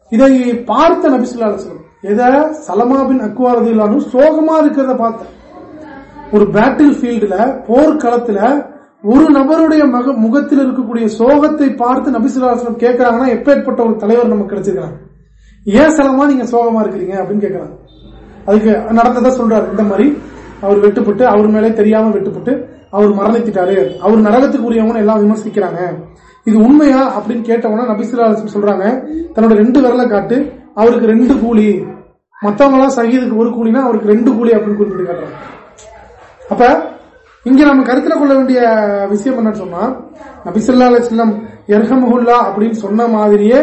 இதை பார்த்த நபிசுல்லா அலுவலம் எதை? சலமா பின் அக்வா இல்லாமல் சோகமா இருக்கிறத பார்த்த ஒரு பேட்டில் ஃபீல்டுல போர்க்களத்துல ஒரு நபருடைய முகத்தில் இருக்கக்கூடிய சோகத்தை பார்த்து நபிசுல்லாஸ்லம் கேட்கிறாங்கன்னா எப்பேற்பட்ட ஒரு தலைவர் நமக்கு கிடைச்சிருக்காங்க ஏன் சலமா நீங்க சோகமா இருக்கிறீங்க அப்படின்னு கேட்கிறாங்க. அதுக்கு நடந்ததா சொல்றாரு. இந்த மாதிரி அவர் வெட்டுப்பட்டு அவர் மேலே தெரியாம வெட்டுப்பட்டு அவர் மரணித்திட்டாரு. அவர் நரகத்துக்கு உரியவங்க எல்லாம் விமர்சிக்கிறாங்க. இது உண்மையா அப்படின்னு கேட்டவன நபிசுல்லாஸ்லம் சொல்றாங்க. தன்னோட ரெண்டு விரலை காட்டு அவருக்கு ரெண்டு கூலி. மத்தவங்க எல்லாம் சகிதுக்கு ஒரு கூலினா அவருக்கு ரெண்டு கூலி அப்படின்னு குறிப்பிட்டு காட்டுறாங்க அப்ப இங்க நம்ம கருத்துல கொள்ள வேண்டிய விஷயம் என்னன்னு சொன்னா நபிசுல்லா அலிஸ்லாம் எர்ஹமுல்லா அப்படின்னு சொன்ன மாதிரியே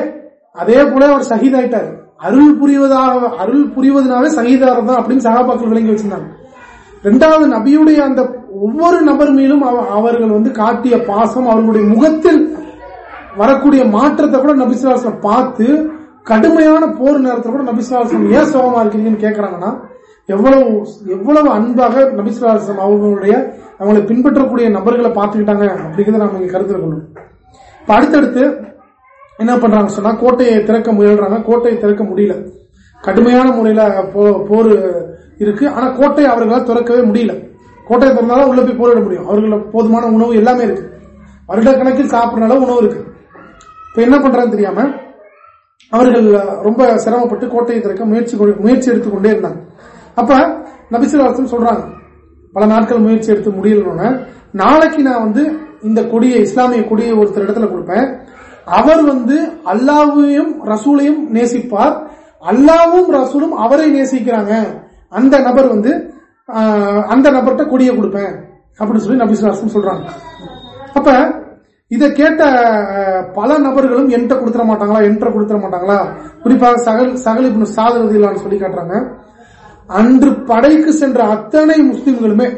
அதே போல அவர் சகித் ஆயிட்டாரு அருள் புரிவதாக அருள் புரிவதனாலே சகிதாரம் தான் அப்படின்னு சகாபாக்கள் விளங்கி வச்சிருந்தாங்க. ரெண்டாவது நபியுடைய அந்த ஒவ்வொரு நபர் மேலும் அவர்கள் வந்து காட்டிய பாசம் அவர்களுடைய முகத்தில் வரக்கூடிய மாற்றத்தை கூட நபிசுலாசம் பார்த்து கடுமையான போர் நேரத்தை கூட நபிசுலாசம் ஏன் சோகமா இருக்கீங்கன்னு கேட்கறாங்கன்னா எவ்வளவு எவ்வளவு அன்பாக நபிசுலாசம் அவங்களுடைய அவங்களை பின்பற்றக்கூடிய நபர்களை பார்த்துக்கிட்டாங்க அப்படிங்கிறத நம்ம இங்க கருத்தில் கொள்ளும் இப்ப அடுத்தடுத்து என்ன பண்றாங்க சொன்னா கோட்டையை திறக்க முயல்றாங்க. கோட்டையை திறக்க முடியல. கடுமையான முறையில போர் இருக்கு. ஆனா கோட்டையை அவர்களால் திறக்கவே முடியல. கோட்டையை திறந்தாலும் உள்ள போய் போரிட முடியும். அவர்கள் போதுமான உணவு எல்லாமே இருக்கு. வருடக்கணக்கில் சாப்பிட்ற உணவு இருக்கு. இப்ப என்ன பண்றாங்க தெரியாம அவர்கள் ரொம்ப சிரமப்பட்டு கோட்டையை திறக்க முயற்சி முயற்சி எடுத்துக்கொண்டே இருந்தாங்க. அப்ப நபிசுலாசம் சொல்றாங்க. பல நாட்கள் முயற்சி எடுத்து முடியலன்னு. நாளைக்கு நான் வந்து இந்த கொடியை இஸ்லாமிய கொடியை ஒருத்தர் இடத்துல கொடுப்பேன். அவர் வந்து அல்லாவையும் ரசூலையும் நேசிப்பார். அல்லாவும் ரசூலும் அவரை நேசிக்கிறாங்க. அந்த நபர் வந்து அந்த நபர்கிட்ட கொடியை கொடுப்பேன். அப்படின்னு சொல்லி நபிசுலாசம் சொல்றாங்க. அப்ப இதை கேட்ட பல நபர்களும் என்கிட்ட கொடுத்துட மாட்டாங்களா? என்கிட்ட கொடுத்துட மாட்டாங்களா? குறிப்பாக சகல் சகலிப்பு சாதகதிலான்னு சொல்லி காட்டுறாங்க. அன்று படைக்கு சென்ற அத்தனை முஸ்லிம்களுமே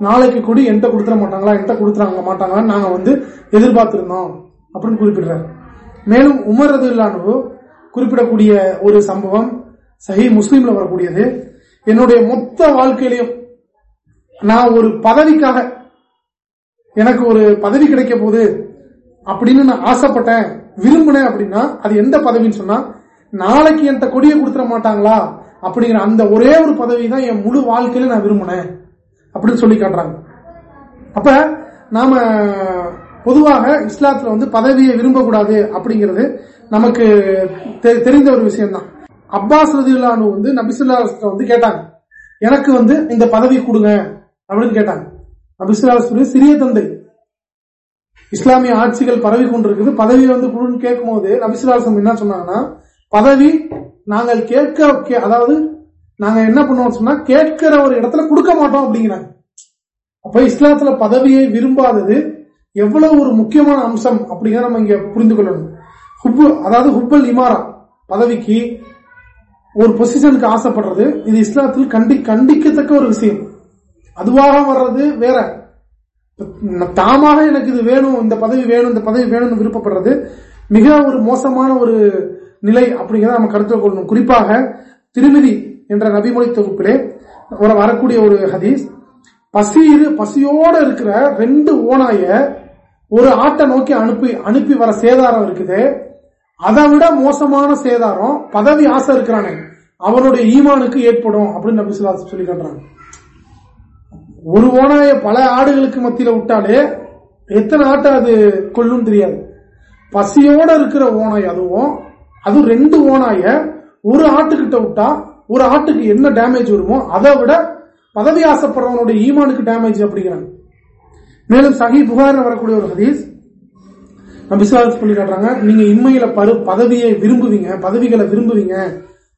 நாளைக்கு கொடி என்கிட்ட கொடுத்துட மாட்டாங்களா என்கிட்ட கொடுத்துறாங்க மாட்டாங்களான்னு நாங்க வந்து எதிர்பார்த்திருந்தோம் அப்படின்னு குறிப்பிடுறாரு. மேலும் உமர் ரது இல்லானு குறிப்பிடக்கூடிய ஒரு சம்பவம் சஹி முஸ்லீம்ல வரக்கூடியது. என்னுடைய மொத்த வாழ்க்கையிலையும் நான் ஒரு பதவிக்காக எனக்கு ஒரு பதவி கிடைக்க போகுது அப்படின்னு நான் ஆசைப்பட்டேன் விரும்பினேன் அப்படின்னா அது எந்த பதவின்னு சொன்னா நாளைக்கு என்கிட்ட கொடியை கொடுத்துட மாட்டாங்களா அப்படிங்கிற அந்த ஒரே ஒரு பதவி தான் என் முழு வாழ்க்கையில நான் விரும்பினேன். அப்படின்னு சொல்லி காட்டுறாங்க. அப்ப நாம பொதுவாக இஸ்லாத்துல வந்து பதவியை விரும்பக்கூடாது அப்படிங்கிறது நமக்கு தெரிந்த ஒரு விஷயம்தான். அப்பாஸ் ரதிலானு வந்து நபிசுல்லா வந்து கேட்டாங்க எனக்கு வந்து இந்த பதவி கொடுங்க அப்படின்னு கேட்டாங்க. நபிசுல்லா சிறிய தந்தை இஸ்லாமிய ஆட்சிகள் பரவி கொண்டிருக்குது பதவி வந்து குழுன்னு கேட்கும் போது நபிசுல்லாசம் என்ன சொன்னாங்கன்னா பதவி நாங்கள் கேட்க அதாவது நாங்க என்ன பண்ணுவோம் சொன்னா கேட்கிற ஒரு இடத்துல கொடுக்க மாட்டோம் அப்படிங்கிறாங்க. அப்ப இஸ்லாத்துல பதவியை விரும்பாதது எவ்வளவு ஒரு முக்கியமான அம்சம் அப்படிங்கிற நம்ம இங்க புரிந்து கொள்ளணும். ஹுப்பு அதாவது ஹுப்பல் இமாரா பதவிக்கு ஒரு பொசிஷனுக்கு ஆசைப்படுறது இது இஸ்லாத்தில் கண்டி கண்டிக்கத்தக்க ஒரு விஷயம். அதுவாக வர்றது வேற. தாமாக எனக்கு இது வேணும் இந்த பதவி வேணும் இந்த பதவி வேணும்னு விருப்பப்படுறது மிக ஒரு மோசமான ஒரு நிலை அப்படிங்கிறத நம்ம கருத்தில் கொள்ளணும். குறிப்பாக திருமிதி என்ற நபிமொழி தொகுப்பிலே வரக்கூடிய ஒரு ஹதீஸ் பசி பசியோட இருக்கிற ரெண்டு ஓனாய ஒரு ஆட்டை நோக்கி அனுப்பி அனுப்பி வர சேதாரம் இருக்குது. அதை விட மோசமான சேதாரம் பதவி ஆசை இருக்கிறானே அவனுடைய ஈமானுக்கு ஏற்படும் அப்படின்னு நபி சொல்லி காட்டுறாங்க. ஒரு ஓனாய பல ஆடுகளுக்கு மத்தியில விட்டாலே எத்தனை ஆட்டை அது கொள்ளும் தெரியாது. பசியோட இருக்கிற ஓனாய் அதுவும் அதுவும் ரெண்டு ஓனாய ஒரு ஆட்டுக்கிட்ட விட்டா ஒரு ஆட்டுக்கு என்ன டேமேஜ் வருமோ அதை விட பதவி ஆசைப்படுறவனுடைய ஈமானுக்கு டேமேஜ் அப்படிங்கிறாங்க. மேலும் சஹி புகாரில் வரக்கூடிய ஒரு ஹதீஸ் விசுவாசம் சொல்லி காட்டுறாங்க. நீங்க இம்மையில பரு பதவியை விரும்புவீங்க பதவிகளை விரும்புவீங்க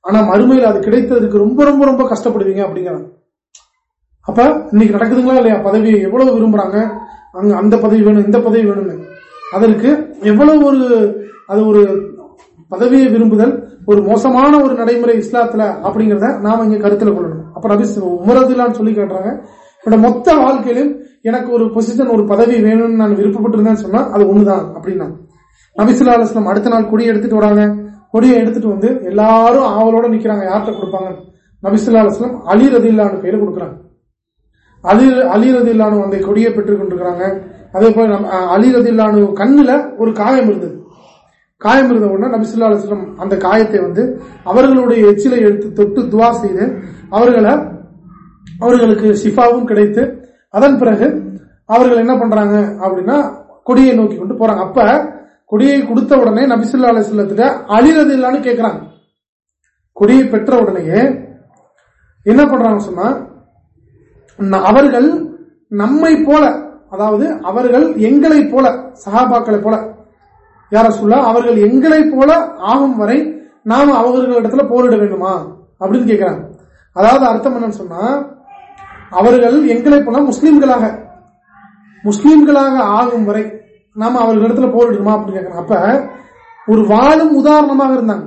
ஆனா மறுமையில் அது கிடைத்ததுக்கு ரொம்ப ரொம்ப ரொம்ப கஷ்டப்படுவீங்க அப்படிங்கிறாங்க. அப்ப இன்னைக்கு நடக்குதுங்களா இல்லையா? பதவியை எவ்வளவு விரும்புறாங்க? அங்க அந்த பதவி வேணும் இந்த பதவி வேணும்னு. அதற்கு எவ்வளவு ஒரு அது ஒரு பதவியை விரும்புதல் ஒரு மோசமான ஒரு நடைமுறை இஸ்லாத்துல அப்படிங்கறத நாம இங்க கருத்துல கொள்ளணும். அப்புறம் நபி உமரதுலான்னு சொல்லி கேட்டுறாங்க. என்னோட மொத்த வாழ்க்கையிலும் எனக்கு ஒரு பொசிஷன் ஒரு பதவி வேணும்னு நான் விருப்பப்பட்டிருந்தேன்னு சொன்னா அது ஒண்ணுதான் அப்படின்னா. நபிசுல்லா அலுவலம் அடுத்த நாள் கொடியை எடுத்துட்டு வராங்க. கொடியை எடுத்துட்டு வந்து எல்லாரும் ஆவலோட நிக்கிறாங்க. யார்கிட்ட கொடுப்பாங்க நபிசுல்லா அலுவலம் அலி ரதில்லான்னு பேரு கொடுக்குறாங்க. அலி அலி ரதில்லானு அந்த கொடியை பெற்றுக் கொண்டிருக்கிறாங்க. அதே போல அலி ரதில்லானு கண்ணுல ஒரு காயம் இருந்தது. காயம் இருந்த உடனே நபிசுல்லா அலுவலம் அந்த காயத்தை வந்து அவர்களுடைய எச்சிலை எடுத்து தொட்டு துவா செய்து அவர்களை அவர்களுக்கு ஷிஃபாவும் கிடைத்து அதன் பிறகு அவர்கள் என்ன பண்றாங்க அப்படின்னா கொடியை நோக்கி கொண்டு போறாங்க. அப்ப கொடியை கொடுத்த உடனே நபிசுல்லா அலிஸ்லத்திட்ட அழிறது இல்லான்னு கேட்கிறாங்க கொடியை பெற்ற உடனேயே என்ன பண்றாங்க சொன்னா அவர்கள் நம்மை போல அதாவது அவர்கள் எங்களை போல சகாபாக்களை போல யார சொல்ல அவர்கள் எங்களை போல ஆகும் வரை நாம அவர்களிடத்துல போரிட வேண்டுமா? அப்படின்னு கேட்கிறாங்க அதாவது அர்த்தம் என்னன்னு சொன்னா அவர்கள் எங்களை போல முஸ்லீம்களாக முஸ்லீம்களாக ஆகும் வரை நாம அவர்களிடத்துல போரிடணுமா அப்படின்னு கேட்கணும் அப்ப ஒரு வாழும் உதாரணமாக இருந்தாங்க.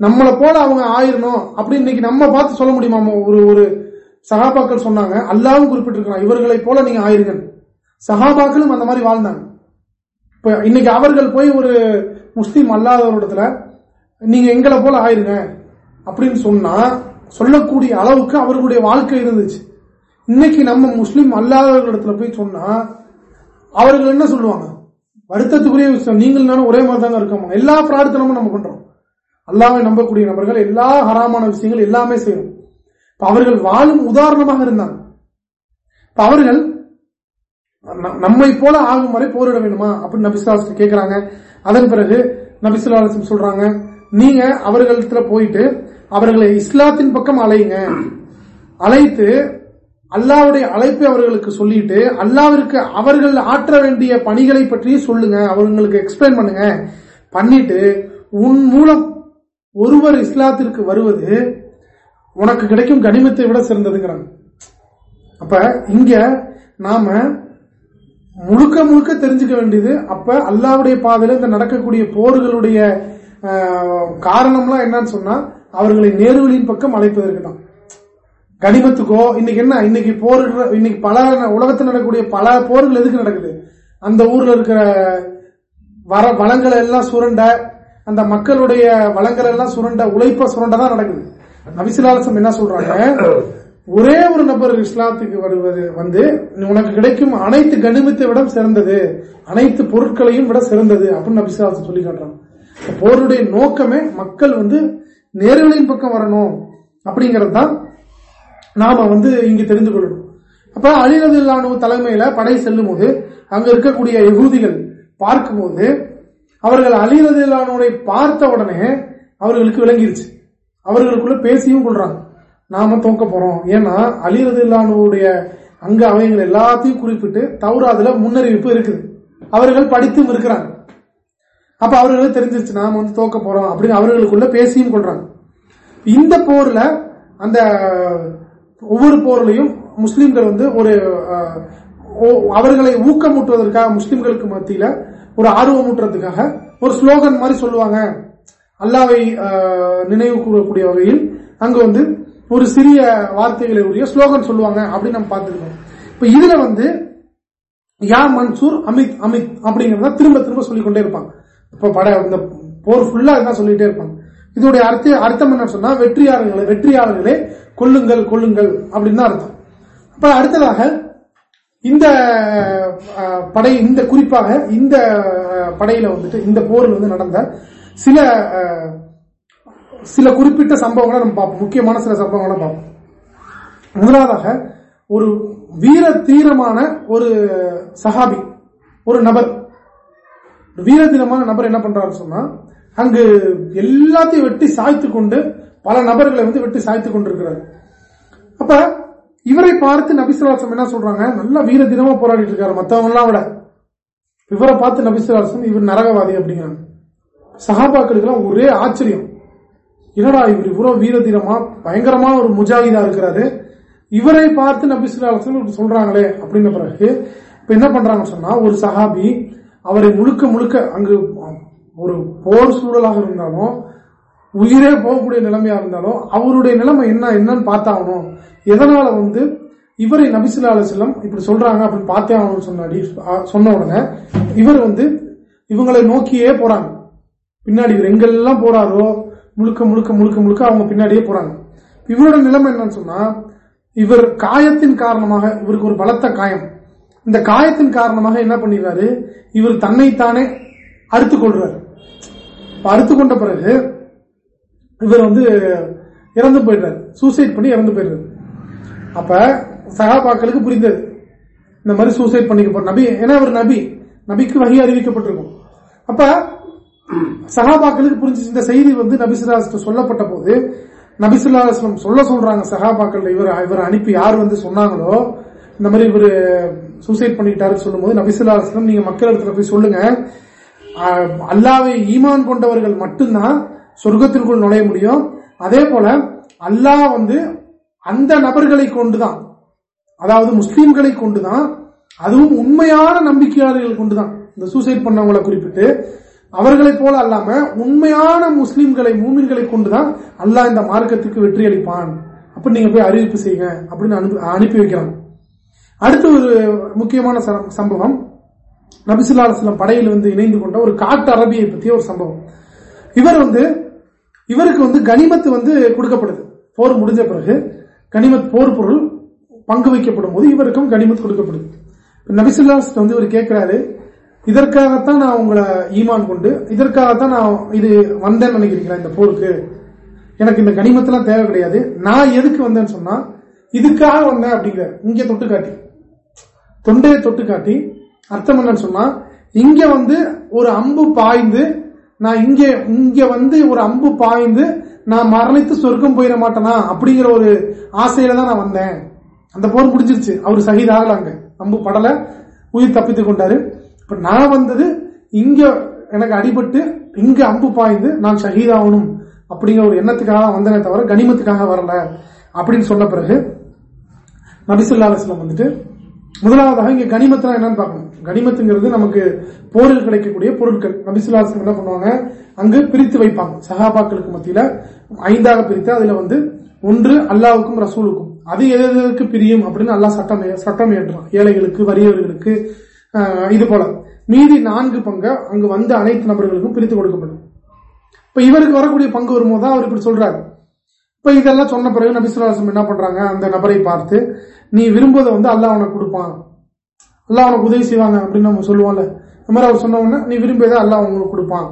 நம்மளை போல அவங்க ஆயிரணும் அப்படின்னு இன்னைக்கு நம்ம பார்த்து சொல்ல முடியுமா? ஒரு ஒரு சகாபாக்கள் சொன்னாங்க அல்லாவும் குறிப்பிட்டிருக்கிறான் இவர்களை போல நீங்க ஆயிருங்க சகாபாக்களும் அந்த மாதிரி வாழ்ந்தாங்க. இப்போ இன்னைக்கு அவர்கள் போய் ஒரு முஸ்லீம் அல்லாதவரிடத்துல நீங்க எங்களை போல ஆயிருங்க அப்படின்னு சொன்னா சொல்லக்கூடிய அளவுக்கு அவர்களுடைய வாழ்க்கை இருந்துச்சு. இன்னைக்கு நம்ம முஸ்லீம் அல்லாதவர்களிடத்துல போய் சொன்னா அவர்கள் என்ன சொல்லுவாங்க? வருத்தத்துக்குரிய விஷயம் நீங்கள் நானும் ஒரே மாதிரி தாங்க இருக்கோம் எல்லா பிரார்த்தனமும் நம்ம பண்றோம். அல்லாமே நம்பக்கூடிய நபர்கள் எல்லா ஹராமான விஷயங்கள் எல்லாமே செய்யணும். அவர்கள் வாழும் உதாரணமாக இருந்தாங்க. அவர்கள் நம்மை போல ஆகும் வரை போரிட வேண்டுமா? அப்படின்னு நபிசுலாசம் கேட்கிறாங்க அதன் பிறகு நபிசுலாசம் சொல்றாங்க நீங்க அவர்களிடத்துல போயிட்டு அவர்களை இஸ்லாத்தின் பக்கம் அலையுங்க. அழைத்து அல்லாவுடைய அழைப்பை அவர்களுக்கு சொல்லிட்டு அல்லாவிற்கு அவர்கள் ஆற்ற வேண்டிய பணிகளை பற்றி சொல்லுங்க. அவங்களுக்கு எக்ஸ்பிளைன் பண்ணுங்க. பண்ணிட்டு உன் மூலம் ஒருவர் இஸ்லாத்திற்கு வருவது உனக்கு கிடைக்கும் கனிமத்தை விட சிறந்ததுங்கிறாங்க. அப்ப இங்க நாம முழுக்க முழுக்க தெரிஞ்சுக்க வேண்டியது. அப்ப அல்லாவுடைய பாதையில இந்த நடக்கக்கூடிய போர்களுடைய காரணம்லாம் என்னன்னு சொன்னா அவர்களை நேர்வழியின் பக்கம் அழைப்பதற்கு தான். கனிமத்துக்கோ இன்னைக்கு என்ன இன்னைக்கு போர் இன்னைக்கு பல உலகத்தில் நடக்கக்கூடிய பல போர்கள் எதுக்கு நடக்குது? அந்த ஊர்ல இருக்கிற வர வளங்களை எல்லாம் சுரண்ட அந்த மக்களுடைய வளங்களை எல்லாம் சுரண்ட உழைப்ப சுரண்ட தான் நடக்குது நவிசிலாலசம் என்ன சொல்றாங்க? ஒரே ஒரு நபர் இஸ்லாத்துக்கு வருவது வந்து உனக்கு கிடைக்கும் அனைத்து கனிமத்தை விட சிறந்தது அனைத்து பொருட்களையும் விட சிறந்தது அப்படின்னு நபிசிலாசம் சொல்லி காட்டுறான் போருடைய நோக்கமே மக்கள் வந்து நேர்களின் பக்கம் வரணும் அப்படிங்கறது தான் நாம வந்து இங்க தெரிந்து கொள்ளணும். அப்ப அலிரது இல்லானு தலைமையில படை செல்லும் போது அங்க இருக்கக்கூடிய யகுதிகள் பார்க்கும்போது அவர்கள் அலிரது இல்லானுடைய பார்த்த உடனே அவர்களுக்கு விளங்கிருச்சு. அவர்களுக்குள்ள பேசியும் கொள்றாங்க. நாம தோக்க போறோம். ஏன்னா அலிரது இல்லானுடைய அங்க அவைகள் எல்லாத்தையும் குறிப்பிட்டு தவறாதுல முன்னறிவிப்பு இருக்குது. அவர்கள் படித்தும் இருக்கிறாங்க. அப்ப அவர்களுக்கு தெரிஞ்சிருச்சு நாம வந்து தோக்க போறோம் அப்படின்னு அவர்களுக்குள்ள பேசியும் கொள்றாங்க. இந்த போர்ல அந்த ஒவ்வொரு போர்லையும் முஸ்லிம்கள் வந்து ஒரு அவர்களை ஊக்கமூட்டுவதற்காக முஸ்லிம்களுக்கு மத்தியில ஒரு ஆர்வமூட்டுறதுக்காக ஒரு ஸ்லோகன் மாதிரி சொல்லுவாங்க. அல்லாவை நினைவு கூறக்கூடிய வகையில் அங்க வந்து ஒரு சிறிய வார்த்தைகளை உரிய ஸ்லோகன் சொல்லுவாங்க அப்படின்னு நம்ம பார்த்துருக்கோம் இப்ப இதுல வந்து யா மன்சூர் அமித் அமித் அப்படிங்கறத திரும்ப திரும்ப சொல்லிக்கொண்டே இருப்பாங்க. இப்ப பட இந்த போர் ஃபுல்லா இதான் சொல்லிட்டே இருப்பாங்க. இதோடைய அர்த்த அர்த்தம் என்ன சொன்னா வெற்றியாளர்களை வெற்றியாளர்களே கொல்லுங்கள் கொல்லுங்கள் அப்படின்னு தான் அர்த்தம். அப்ப அடுத்ததாக இந்த படை இந்த குறிப்பாக இந்த படையில வந்துட்டு இந்த போரில் வந்து நடந்த சில சில குறிப்பிட்ட சம்பவங்களை நம்ம பார்ப்போம். முக்கியமான சில சம்பவங்களை பார்ப்போம். முதலாவதாக ஒரு வீர தீரமான ஒரு சஹாபி ஒரு நபர். வீர தீரமான நபர் என்ன பண்றாரு சொன்னா அங்கு எல்லாத்தையும் வெட்டி சாய்த்து கொண்டு பல நபர்களை வந்து வெட்டி சாய்த்து கொண்டிருக்கிறார். அப்ப இவரை பார்த்து நபிசுலாசம் என்ன சொல்றாங்க? நல்லா வீர தினமா போராடிட்டு இருக்காரு மத்தவங்கலாம் விட. இவரை பார்த்து நபிசுலாசம் இவர் நரகவாதி அப்படிங்கிறாங்க. சகாபாக்களுக்கு எல்லாம் ஒரே ஆச்சரியம். என்னடா இவர் இவ்வளவு வீரதீரமா? பயங்கரமான ஒரு முஜாஹிதா இருக்கிறாரு. இவரை பார்த்து நபிசுலாசம் சொல்றாங்களே அப்படின்ன பிறகு இப்ப என்ன பண்றாங்கன்னு சொன்னா ஒரு சஹாபி அவரை முழுக்க முழுக்க அங்கு ஒரு போர் சூழலாக இருந்தாலும் உயிரே போகக்கூடிய நிலைமையா இருந்தாலும் அவருடைய நிலைமை என்ன என்னன்னு பார்த்தாகணும். எதனால வந்து இவரை நபிசுல்லா அலிஸ்லாம் இப்படி சொல்றாங்க அப்படின்னு பார்த்தே ஆகணும்னு சொன்னாடி சொன்ன உடனே இவர் வந்து இவங்களை நோக்கியே போறாங்க. பின்னாடி இவர் எங்கெல்லாம் போறாரோ முழுக்க முழுக்க முழுக்க முழுக்க அவங்க பின்னாடியே போறாங்க. இவரோட நிலைமை என்னன்னு சொன்னா இவர் காயத்தின் காரணமாக இவருக்கு ஒரு பலத்த காயம். இந்த காயத்தின் காரணமாக என்ன பண்ணிடுறாரு? இவர் தன்னைத்தானே அறுத்துக் கொள்றாரு. அறுத்து கொண்ட பிறகு இவர் வந்து இறந்து போயிடுறாரு. சூசைட் பண்ணி இறந்து போயிடுறாரு. அப்ப சகாபாக்களுக்கு புரிந்தது. இந்த மாதிரி சூசைட் பண்ணிக்க நபி ஏன்னா அவர் நபி. நபிக்கு வகி அறிவிக்கப்பட்டிருக்கும். அப்ப சகாபாக்களுக்கு புரிஞ்சிச்சு. இந்த செய்தி வந்து நபிசுல்லாஸ்ல சொல்லப்பட்ட போது நபிசுல்லாஸ்லம் சொல்ல சொல்றாங்க சகாபாக்கள் இவர் இவர் அனுப்பி யார் வந்து சொன்னாங்களோ இந்த மாதிரி இவர் சூசைட் பண்ணிக்கிட்டாரு சொல்லும் போது நபிசுல்லாஸ்லம் நீங்க மக்கள் இடத்துல போய் சொல்லுங்க. அல்லாவை ஈமான் கொண்டவர்கள் மட்டும்தான் சொர்க்கத்திற்குள் நுழைய முடியும். அதே போல அல்லாஹ் வந்து அந்த நபர்களை கொண்டுதான் அதாவது முஸ்லீம்களை கொண்டுதான் அதுவும் உண்மையான நம்பிக்கையாளர்கள் கொண்டுதான் இந்த சூசைட் பண்ணவங்களை குறிப்பிட்டு. அவர்களைப் போல அல்லாம உண்மையான முஸ்லீம்களை மூமின்களை கொண்டுதான் அல்லாஹ் இந்த மார்க்கத்துக்கு வெற்றி அளிப்பான். அப்படி நீங்க போய் அறிவிப்பு செய்யுங்க அப்படின்னு அனுப்பி வைக்கிறான். அடுத்து ஒரு முக்கியமான சம்பவம். நபிசுல்லா அலுவலம் படையில் வந்து இணைந்து கொண்ட ஒரு காட்டு அரபியை பற்றிய ஒரு சம்பவம். இவர் வந்து இவருக்கு வந்து கனிமத்து வந்து கொடுக்கப்படுது. போர் முடிஞ்ச பிறகு கனிமத் போர் பொருள் பங்கு வைக்கப்படும் போது இவருக்கும் கனிமத் கொடுக்கப்படுது. நபிசுல்லா வந்து இவர் கேட்கிறாரு இதற்காகத்தான் நான் உங்களை ஈமான் கொண்டு இதற்காகத்தான் நான் இது வந்தேன்னு நினைக்கிறீங்களா இந்த போருக்கு? எனக்கு இந்த கனிமத்தெல்லாம் தேவை கிடையாது. நான் எதுக்கு வந்தேன்னு சொன்னா இதுக்காக வந்தேன் அப்படிங்கிற இங்க தொட்டு காட்டி. தொண்டையை தொட்டு காட்டி. அர்த்தம் என்னன்னு சொன்னா இங்க வந்து ஒரு அம்பு பாய்ந்து நான் இங்க இங்க வந்து ஒரு அம்பு பாய்ந்து நான் மரணித்து சொர்க்கம் போயிட மாட்டேனா அப்படிங்கிற ஒரு ஆசையில தான் நான் வந்தேன். அந்த போர் முடிஞ்சிருச்சு. அவர் சகித் ஆகலாங்க அம்பு படல உயிர் தப்பித்துக் கொண்டாரு. இப்ப நான் வந்தது இங்க எனக்கு அடிபட்டு இங்க அம்பு பாய்ந்து நான் ஷஹீதாகணும் அப்படிங்கிற ஒரு எண்ணத்துக்காக வந்தனே தவிர கனிமத்துக்காக வரல அப்படின்னு சொன்ன பிறகு நபிசுல்லா அலிஸ்லாம் வந்துட்டு முதலாவதாக இங்க கனிமத்தான் என்னன்னு பார்க்கணும். கனிமத்துங்கிறது நமக்கு போரில் கிடைக்கக்கூடிய பொருட்கள். நபிசுல்லாசம் என்ன பண்ணுவாங்க? அங்கு பிரித்து வைப்பாங்க. சகாபாக்களுக்கு மத்தியில ஐந்தாக பிரித்து அதுல வந்து ஒன்று அல்லாவுக்கும் ரசூலுக்கும். அது எதற்கு பிரியும் அப்படின்னு அல்லா சட்டம் சட்டம் ஏற்றான் ஏழைகளுக்கு வறியவர்களுக்கு இது போல. மீதி நான்கு பங்கு அங்கு வந்த அனைத்து நபர்களுக்கும் பிரித்து கொடுக்கப்படும். இப்ப இவருக்கு வரக்கூடிய பங்கு வரும்போது தான் அவர் இப்படி சொல்றாரு. இப்ப இதெல்லாம் சொன்ன பிறகு நபிசுல்லாசம் என்ன பண்றாங்க? அந்த நபரை பார்த்து நீ விரும்புவதை வந்து அல்லா உனக்கு கொடுப்பான். அல்லா உனக்கு உதவி செய்வாங்க அப்படின்னு நம்ம சொல்லுவோம்ல. இந்த மாதிரி அவர் சொன்ன நீ விரும்பியதை அல்லா உங்களுக்கு கொடுப்பான்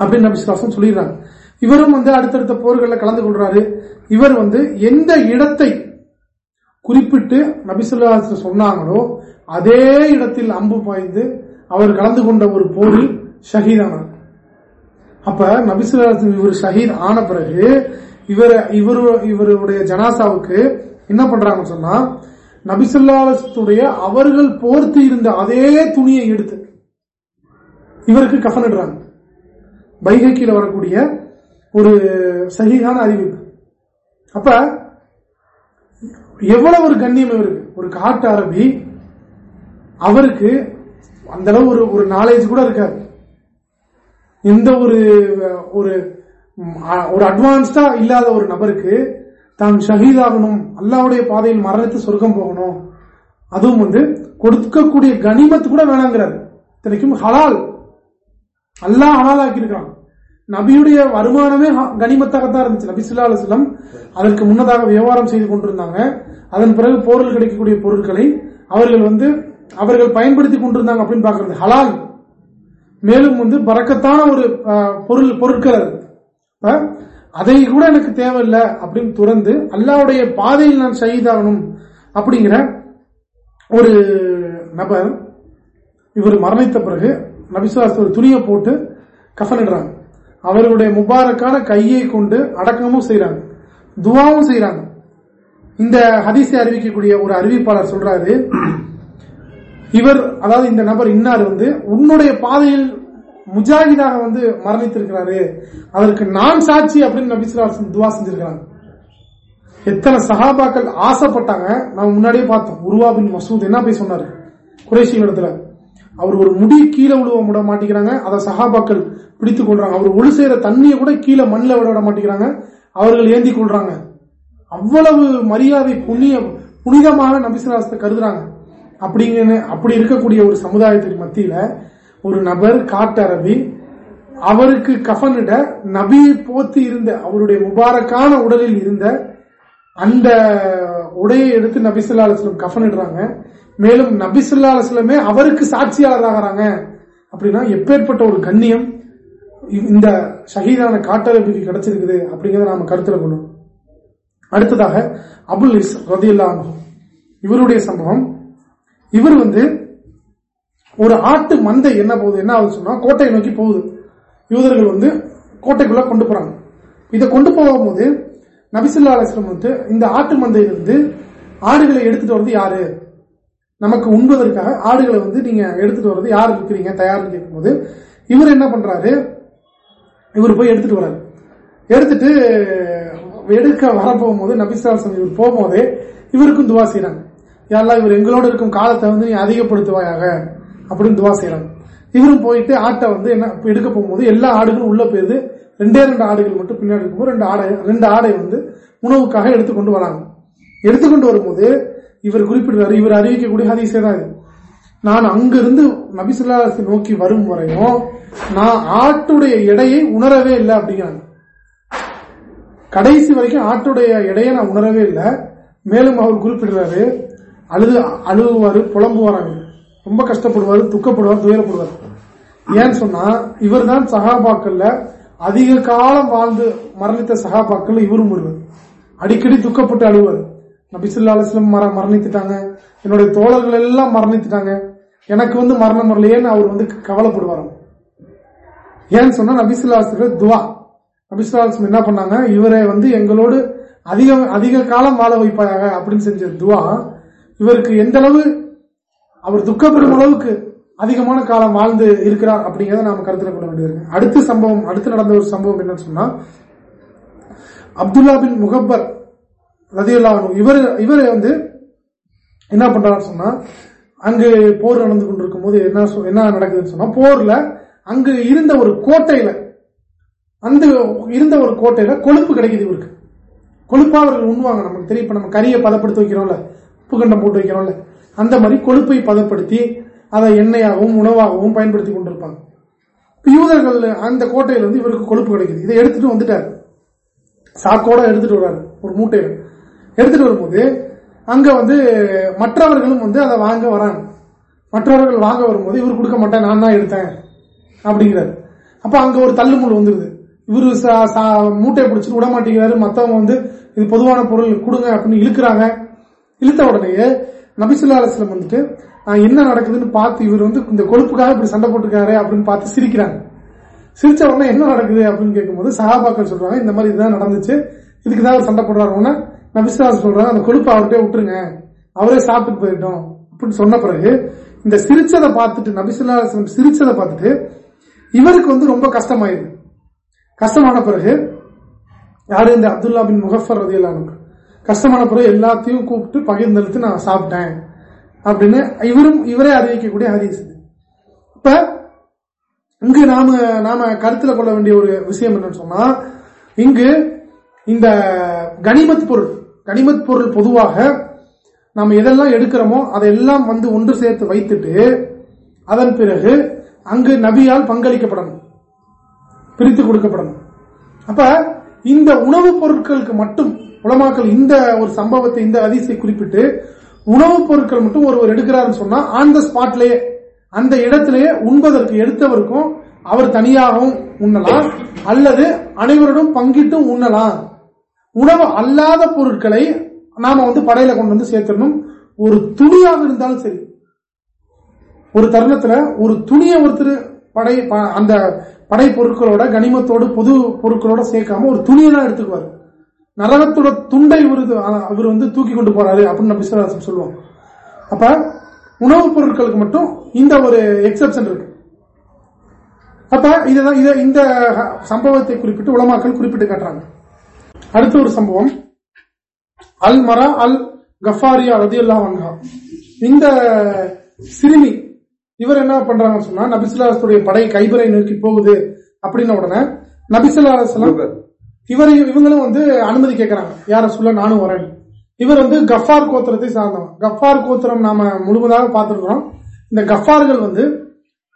அப்படின்னு நபிசுலாசம் சொல்லிடுறாங்க. இவரும் வந்து அடுத்தடுத்த போர்களில் கலந்து கொள்றாரு. இவர் வந்து எந்த இடத்தை குறிப்பிட்டு நபிசுல்லா சொன்னாங்களோ அதே இடத்தில் அம்பு பாய்ந்து அவர் கலந்து கொண்ட ஒரு போரில் ஷஹீதானார் அப்ப நபிசுல்லா இவர் ஷஹீத் ஆன பிறகு இவர இவரு இவருடைய ஜனாசாவுக்கு என்ன பண்றாங்கன்னு சொன்னா நபிசுல்லாத்துடைய அவர்கள் போர்த்து இருந்த அதே துணியை எடுத்து இவருக்கு கஃனிடுறாங்க பைகைக்கில வரக்கூடிய ஒரு சகிகான அறிவிப்பு. அப்ப எவ்வளவு ஒரு கண்ணியம் இவருக்கு. ஒரு காட்டு அரபி அவருக்கு அந்த அளவு ஒரு ஒரு நாலேஜ் கூட இருக்காது. எந்த ஒரு ஒரு ஒரு அட்வான்ஸ்டா இல்லாத ஒரு நபருக்கு தான் ஷஹீதாகணும் அல்லாவுடைய பாதையில் மரணித்து சொர்க்கம் போகணும் அதுவும் வந்து கொடுக்கக்கூடிய கனிமத்து கூட வேணாங்கிறாரு. இத்தனைக்கும் ஹலால். அல்லாஹ் ஹலால் ஆக்கியிருக்கான் நபியுடைய வருமானமே கனிமத்தாகத்தான் இருந்துச்சு. நபி சுல்லா அலுவலம் அதற்கு முன்னதாக வியாபாரம் செய்து கொண்டிருந்தாங்க. அதன் பிறகு போரில் கிடைக்கக்கூடிய பொருட்களை அவர்கள் வந்து அவர்கள் பயன்படுத்தி கொண்டிருந்தாங்க அப்படின்னு பாக்குறது ஹலால். மேலும் வந்து பறக்கத்தான ஒரு பொருள் பொருட்கள் அது. அதை கூட எனக்கு தேவையில்லை அப்படின்னு துறந்து அல்லாவுடைய பாதையில் நான் ஷஹீதாகணும் அப்படிங்கிற ஒரு நபர் இவர் மரணித்த பிறகு நபிசுவாஸ் ஒரு துணியை போட்டு கஃனிடுறாங்க அவர்களுடைய முபாரக்கான கையை கொண்டு அடக்கமும் செய்யறாங்க துவாவும் செய்யறாங்க இந்த ஹதீஸை அறிவிக்கக்கூடிய ஒரு அறிவிப்பாளர் சொல்றாரு இவர் அதாவது இந்த நபர் இன்னார் வந்து உன்னுடைய பாதையில் முஜாஹிதாக வந்து மரணித்திருக்கிறாரு. அதற்கு நான் சாட்சி அப்படின்னு நபிசுல்லா துவா செஞ்சிருக்கிறாங்க. எத்தனை சகாபாக்கள் ஆசைப்பட்டாங்க. நம்ம முன்னாடியே பார்த்தோம். உருவா பின் மசூத் என்ன போய் சொன்னாரு? குறைசி இடத்துல. அவர் ஒரு முடி கீழே விழுவ விட மாட்டேங்கிறாங்க. அதை சகாபாக்கள் பிடித்துக் கொள்றாங்க. அவர் ஒழு செய்யற தண்ணியை கூட கீழே மண்ணில் விட விட மாட்டேங்கிறாங்க. அவர்கள் ஏந்தி கொள்றாங்க. அவ்வளவு மரியாதை புண்ணிய புனிதமாக நபிசுலாசத்தை கருதுறாங்க. அப்படிங்கன்னு அப்படி இருக்கக்கூடிய ஒரு சமுதாயத்தின் மத்தியில ஒரு நபர் காட்டரபி அவருக்கு கஃனிட நபி போத்து இருந்த அவருடைய முபாரக்கான உடலில் இருந்த அந்த உடையை எடுத்து நபிசுல்லா அலுவலம் கஃனிடுறாங்க மேலும் நபிசுல்லா அலுவலமே அவருக்கு சாட்சியாளராகிறாங்க. அப்படின்னா எப்பேற்பட்ட ஒரு கண்ணியம் இந்த ஷஹீதான காட்டரபிக்கு கிடைச்சிருக்குது அப்படிங்கறத நாம கருத்துல கொள்ளும். அடுத்ததாக அபுல் இஸ் ரதியுல்லா இவருடைய சம்பவம் இவர் வந்து ஒரு ஆட்டு மந்தை என்ன போகுது என்ன ஆகுது சொன்னா கோட்டையை நோக்கி போகுது. யூதர்கள் வந்து கோட்டைக்குள்ள கொண்டு போறாங்க. இதை கொண்டு போகும்போது நபிசுல்லா அலிஸ்லம் வந்து இந்த ஆட்டு மந்தையிலிருந்து ஆடுகளை எடுத்துட்டு வர்றது யாரு? நமக்கு உண்பதற்காக ஆடுகளை வந்து நீங்க எடுத்துட்டு வர்றது யார் இருக்கிறீங்க தயார்னு கேட்கும்போது இவர் என்ன பண்றாரு? இவர் போய் எடுத்துட்டு வர்றாரு. எடுத்துட்டு எடுக்க வரப்போகும்போது நபிசுல்லாசம் இவர் போகும்போதே இவருக்கும் துவா செய்யறாங்க யாரெல்லாம் இவர் எங்களோட இருக்கும் காலத்தை வந்து நீ அதிகப்படுத்துவாயாக அப்படின்னு துவா செய்யறாங்க. இவரும் போயிட்டு ஆட்டை வந்து என்ன எடுக்க போகும்போது எல்லா ஆடுகளும் உள்ள போயிருது ரெண்டே ரெண்டு ஆடுகள் மட்டும் பின்னாடி இருக்கும்போது ரெண்டு ஆடை ரெண்டு ஆடை வந்து உணவுக்காக எடுத்துக்கொண்டு வராங்க. எடுத்துக்கொண்டு வரும்போது இவர் குறிப்பிடுறாரு இவர் அறிவிக்கக்கூடிய ஹதீசே தான் இது. நான் அங்கிருந்து நபிசுல்லாசை நோக்கி வரும் வரையும் நான் ஆட்டுடைய எடையை உணரவே இல்லை அப்படிங்கிறாங்க. கடைசி வரைக்கும் ஆட்டுடைய எடையை நான் உணரவே இல்லை. மேலும் அவர் குறிப்பிடுறாரு அழுது அழுகுவாரு புலம்புவாராங்க. ரொம்ப கஷ்டப்படுவார் துக்கப்படுவார் துயரப்படுவார். ஏன்னு சொன்னா இவர் தான் சகாபாக்கள்ல அதிக காலம் வாழ்ந்து மரணித்த சகாபாக்கள் இவரும் ஒருவர். அடிக்கடி துக்கப்பட்டு அழுவார். நபிசுல்லா மர மரணித்துட்டாங்க. என்னுடைய தோழர்கள் எல்லாம் மரணித்துட்டாங்க. எனக்கு வந்து மரணம் வரலையேன்னு அவர் வந்து கவலைப்படுவார் ஏன்னு சொன்னா நபிசுல்லா துவா. நபிசுல்லா என்ன பண்ணாங்க? இவரை வந்து எங்களோடு அதிக அதிக காலம் வாழ வைப்பாயாக அப்படின்னு செஞ்ச துவா இவருக்கு எந்த அளவு அவர் துக்கப்படும் அளவுக்கு அதிகமான காலம் வாழ்ந்து இருக்கிறார் அப்படிங்கறத நாம கருத்தில் கொள்ள வேண்டியிருக்கு அடுத்த சம்பவம் அடுத்து நடந்த ஒரு சம்பவம் என்னன்னு சொன்னா அப்துல்லா பின் முகப்பர் ரதியுல்லா இவர் இவரை வந்து என்ன பண்றாரு சொன்னா அங்கு போர் நடந்து கொண்டிருக்கும் போது என்ன என்ன நடக்குதுன்னு சொன்னா போர்ல அங்கு இருந்த ஒரு கோட்டையில அந்த இருந்த ஒரு கோட்டையில கொழுப்பு கிடைக்குது இவருக்கு. கொழுப்பா அவர்கள் உண்ணுவாங்க நமக்கு தெரியும் இப்ப நம்ம கறியை பதப்படுத்தி வைக்கிறோம்ல உப்புக்கண்டம் போட்டு வைக்கிறோம்ல. அந்த மாதிரி கொழுப்பை பதப்படுத்தி அதை எண்ணெயாகவும் உணவாகவும் பயன்படுத்தி கொண்டிருப்பாங்க. யூதர்கள் அந்த கோட்டையில வந்து இவருக்கு கொழுப்பு கிடைக்குது. இதை எடுத்துட்டு வந்துட்டாரு. சாக்கோட எடுத்துட்டு வர்றாரு. ஒரு மூட்டையில எடுத்துட்டு வரும்போது அங்க வந்து மற்றவர்களும் வந்து அதை வாங்க வராங்க. மற்றவர்கள் வாங்க வரும்போது இவர் கொடுக்க மாட்டேன் நான் தான் எடுத்தேன். அப்படிங்கிறாரு. அப்ப அங்க ஒரு தள்ளுமுள் வந்துருது. இவரு மூட்டையை பிடிச்சிட்டு விட மாட்டேங்கிறாரு. மத்தவங்க வந்து இது பொதுவான பொருள் கொடுங்க அப்படின்னு இழுக்கிறாங்க. இழுத்த உடனே நபிசுல்லா அலுவலம் வந்துட்டு என்ன நடக்குதுன்னு பார்த்து இவர் வந்து இந்த கொழுப்புக்காக இப்படி சண்டை போட்டுக்காரு அப்படின்னு பார்த்து சிரிக்கிறாங்க. சிரிச்ச உடனே என்ன நடக்குது அப்படின்னு கேட்கும்போது சகாபாக்கள் சொல்றாங்க இந்த மாதிரி இதுதான் நடந்துச்சு. இதுக்கு தான் சண்டை போடுறாருன்னா நபிசுல்லா சொல்றாங்க அந்த கொழுப்பு அவர்கிட்ட விட்டுருங்க. அவரே சாப்பிட்டு போயிட்டோம் அப்படின்னு சொன்ன பிறகு இந்த சிரிச்சதை பார்த்துட்டு நபிசுல்லா சிரிச்சதை பார்த்துட்டு இவருக்கு வந்து ரொம்ப கஷ்டமாயிருது கஷ்டமான பிறகு யாரு இந்த அப்துல்லா பின் முகஃபர் ரதியல்லானுக்கு கஷ்டமான பிறகு எல்லாத்தையும் கூப்பிட்டு பகிர்ந்தெடுத்து நான் சாப்பிட்டேன். அப்படின்னு இவரும் இவரே அறிவிக்கக்கூடிய ஹதீஸ். இப்ப இங்கு நாம நாம கருத்துல கொள்ள வேண்டிய ஒரு விஷயம் என்னன்னு சொன்னா இங்கு இந்த கனிமத் பொருள் கனிமத் பொருள் பொதுவாக நாம எதெல்லாம் எடுக்கிறோமோ அதையெல்லாம் வந்து ஒன்று சேர்த்து வைத்துட்டு அதன் பிறகு அங்கு நபியால் பங்களிக்கப்படணும். பிரித்து கொடுக்கப்படணும். அப்ப இந்த உணவுப் பொருட்களுக்கு மட்டும் உலமாக்கள் இந்த ஒரு சம்பவத்தை இந்த அதிசை குறிப்பிட்டு உணவுப் பொருட்கள் மட்டும் ஒருவர் எடுக்கிறாருன்னு சொன்னா ஆன் த ஸ்பாட்லயே அந்த இடத்திலேயே உண்பதற்கு எடுத்தவருக்கும் அவர் தனியாகவும் உண்ணலாம் அல்லது அனைவருடன் பங்கிட்டும் உண்ணலாம். உணவு அல்லாத பொருட்களை நாம வந்து படையில கொண்டு வந்து சேர்த்தணும் ஒரு துணியாக இருந்தாலும் சரி. ஒரு தருணத்துல ஒரு துணியை ஒருத்தர் படை அந்த படை பொருட்களோட கனிமத்தோடு பொது பொருட்களோட சேர்க்காம ஒரு துணியை தான் எடுத்துக்குவாரு. நரகத்தோட துண்டை இவர் வந்து தூக்கி கொண்டு போறாரு அப்படின்னு நம்ம விஸ்வராசம் சொல்லுவோம் அப்ப உணவுப் பொருட்களுக்கு மட்டும் இந்த ஒரு எக்ஸப்ஷன் இருக்கு. அப்ப இதுதான் இதை இந்த சம்பவத்தை குறிப்பிட்டு உலமாக்கள் குறிப்பிட்டு காட்டுறாங்க. அடுத்த ஒரு சம்பவம் அல் மரா அல் கஃபாரியா ரதியுல்லா வன்ஹா இந்த சிறுமி இவர் என்ன பண்றாங்கன்னு சொன்னா நபிசுல்லாஸ்துடைய படை கைபரை நோக்கி போகுது அப்படின்ன உடனே நபிசுல்லா இவரையும் இவங்களும் வந்து அனுமதி கேட்கறாங்க யார சொல்ல நானும் வரேன் இவர் வந்து கஃபார் கோத்திரத்தை சார்ந்தவன் கஃபார் கோத்திரம் நாம முழுவதாக பார்த்திருக்கிறோம். இந்த கஃபார்கள் வந்து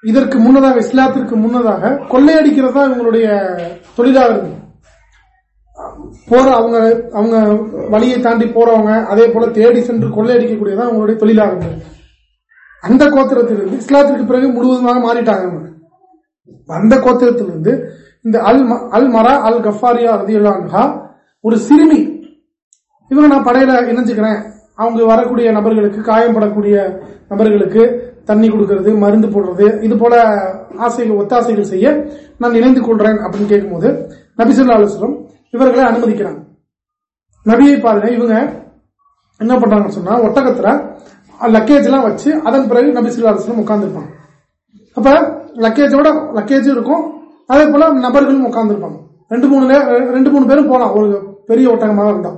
இதற்கு முன்னதாக இஸ்லாத்திற்கு முன்னதாக கொள்ளையடிக்கிறது தான் இவங்களுடைய தொழிலாக இருக்கு போற அவங்க அவங்க வழியை தாண்டி போறவங்க அதே போல தேடி சென்று கொள்ளையடிக்கக்கூடியதான் அவங்களுடைய தொழிலாக இருந்தது அந்த கோத்திரத்திலிருந்து இஸ்லாத்திற்கு பிறகு முழுவதுமாக மாறிட்டாங்க அந்த கோத்திரத்திலிருந்து இந்த அல் அல் மரா அல் கஃபாரியா ரதியுல்லா ஒரு சிறுமி. இவங்க நான் படையில இணைஞ்சுக்கிறேன். அவங்க வரக்கூடிய நபர்களுக்கு காயம்படக்கூடிய நபர்களுக்கு தண்ணி கொடுக்கறது மருந்து போடுறது இது போல ஆசைகள் ஒத்தாசைகள் செய்ய நான் இணைந்து கொள்றேன் அப்படின்னு கேட்கும்போது நபிசுல்லா அலுவலம் இவர்களை அனுமதிக்கிறாங்க. நபியை பாருங்க இவங்க என்ன பண்றாங்கன்னு சொன்னா ஒட்டகத்துல லக்கேஜ் எல்லாம் வச்சு அதன் பிறகு நபிசுல்லா அலுவலம் உட்கார்ந்துருப்பாங்க. அப்ப லக்கேஜோட லக்கேஜும் இருக்கும் அதே போல நபர்களும் உட்கார்ந்துருப்பாங்க. ரெண்டு மூணு ரெண்டு மூணு பேரும் போலாம். ஒரு பெரிய ஒட்டகமாக இருந்தா.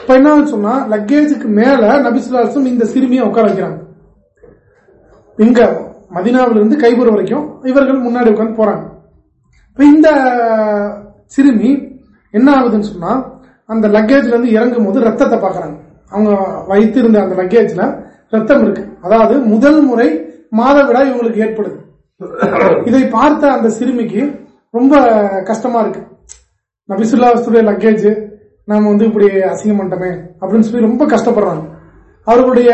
இப்ப என்ன சொன்னா லக்கேஜுக்கு மேல நபிசுல்லாசம் இந்த சிறுமியை உட்கார வைக்கிறாங்க. இங்க மதினாவிலிருந்து கைபூர் வரைக்கும் இவர்கள் முன்னாடி உட்காந்து போறாங்க. இப்ப இந்த சிறுமி என்ன ஆகுதுன்னு சொன்னா அந்த லக்கேஜ்ல இருந்து இறங்கும் போது ரத்தத்தை பாக்குறாங்க அவங்க வைத்திருந்த அந்த லக்கேஜ்ல ரத்தம் இருக்கு. அதாவது முதல் முறை மாதவிடா இவங்களுக்கு ஏற்படுது. இதை பார்த்த அந்த சிறுமிக்கு ரொம்ப கஷ்டமா இருக்கு. நபிசுல்லாஸ்துடைய லக்கேஜ் நாம வந்து இப்படி அசிங்கம் பண்ணிட்டோமே அப்படின்னு சொல்லி ரொம்ப கஷ்டப்படுறாங்க. அவர்களுடைய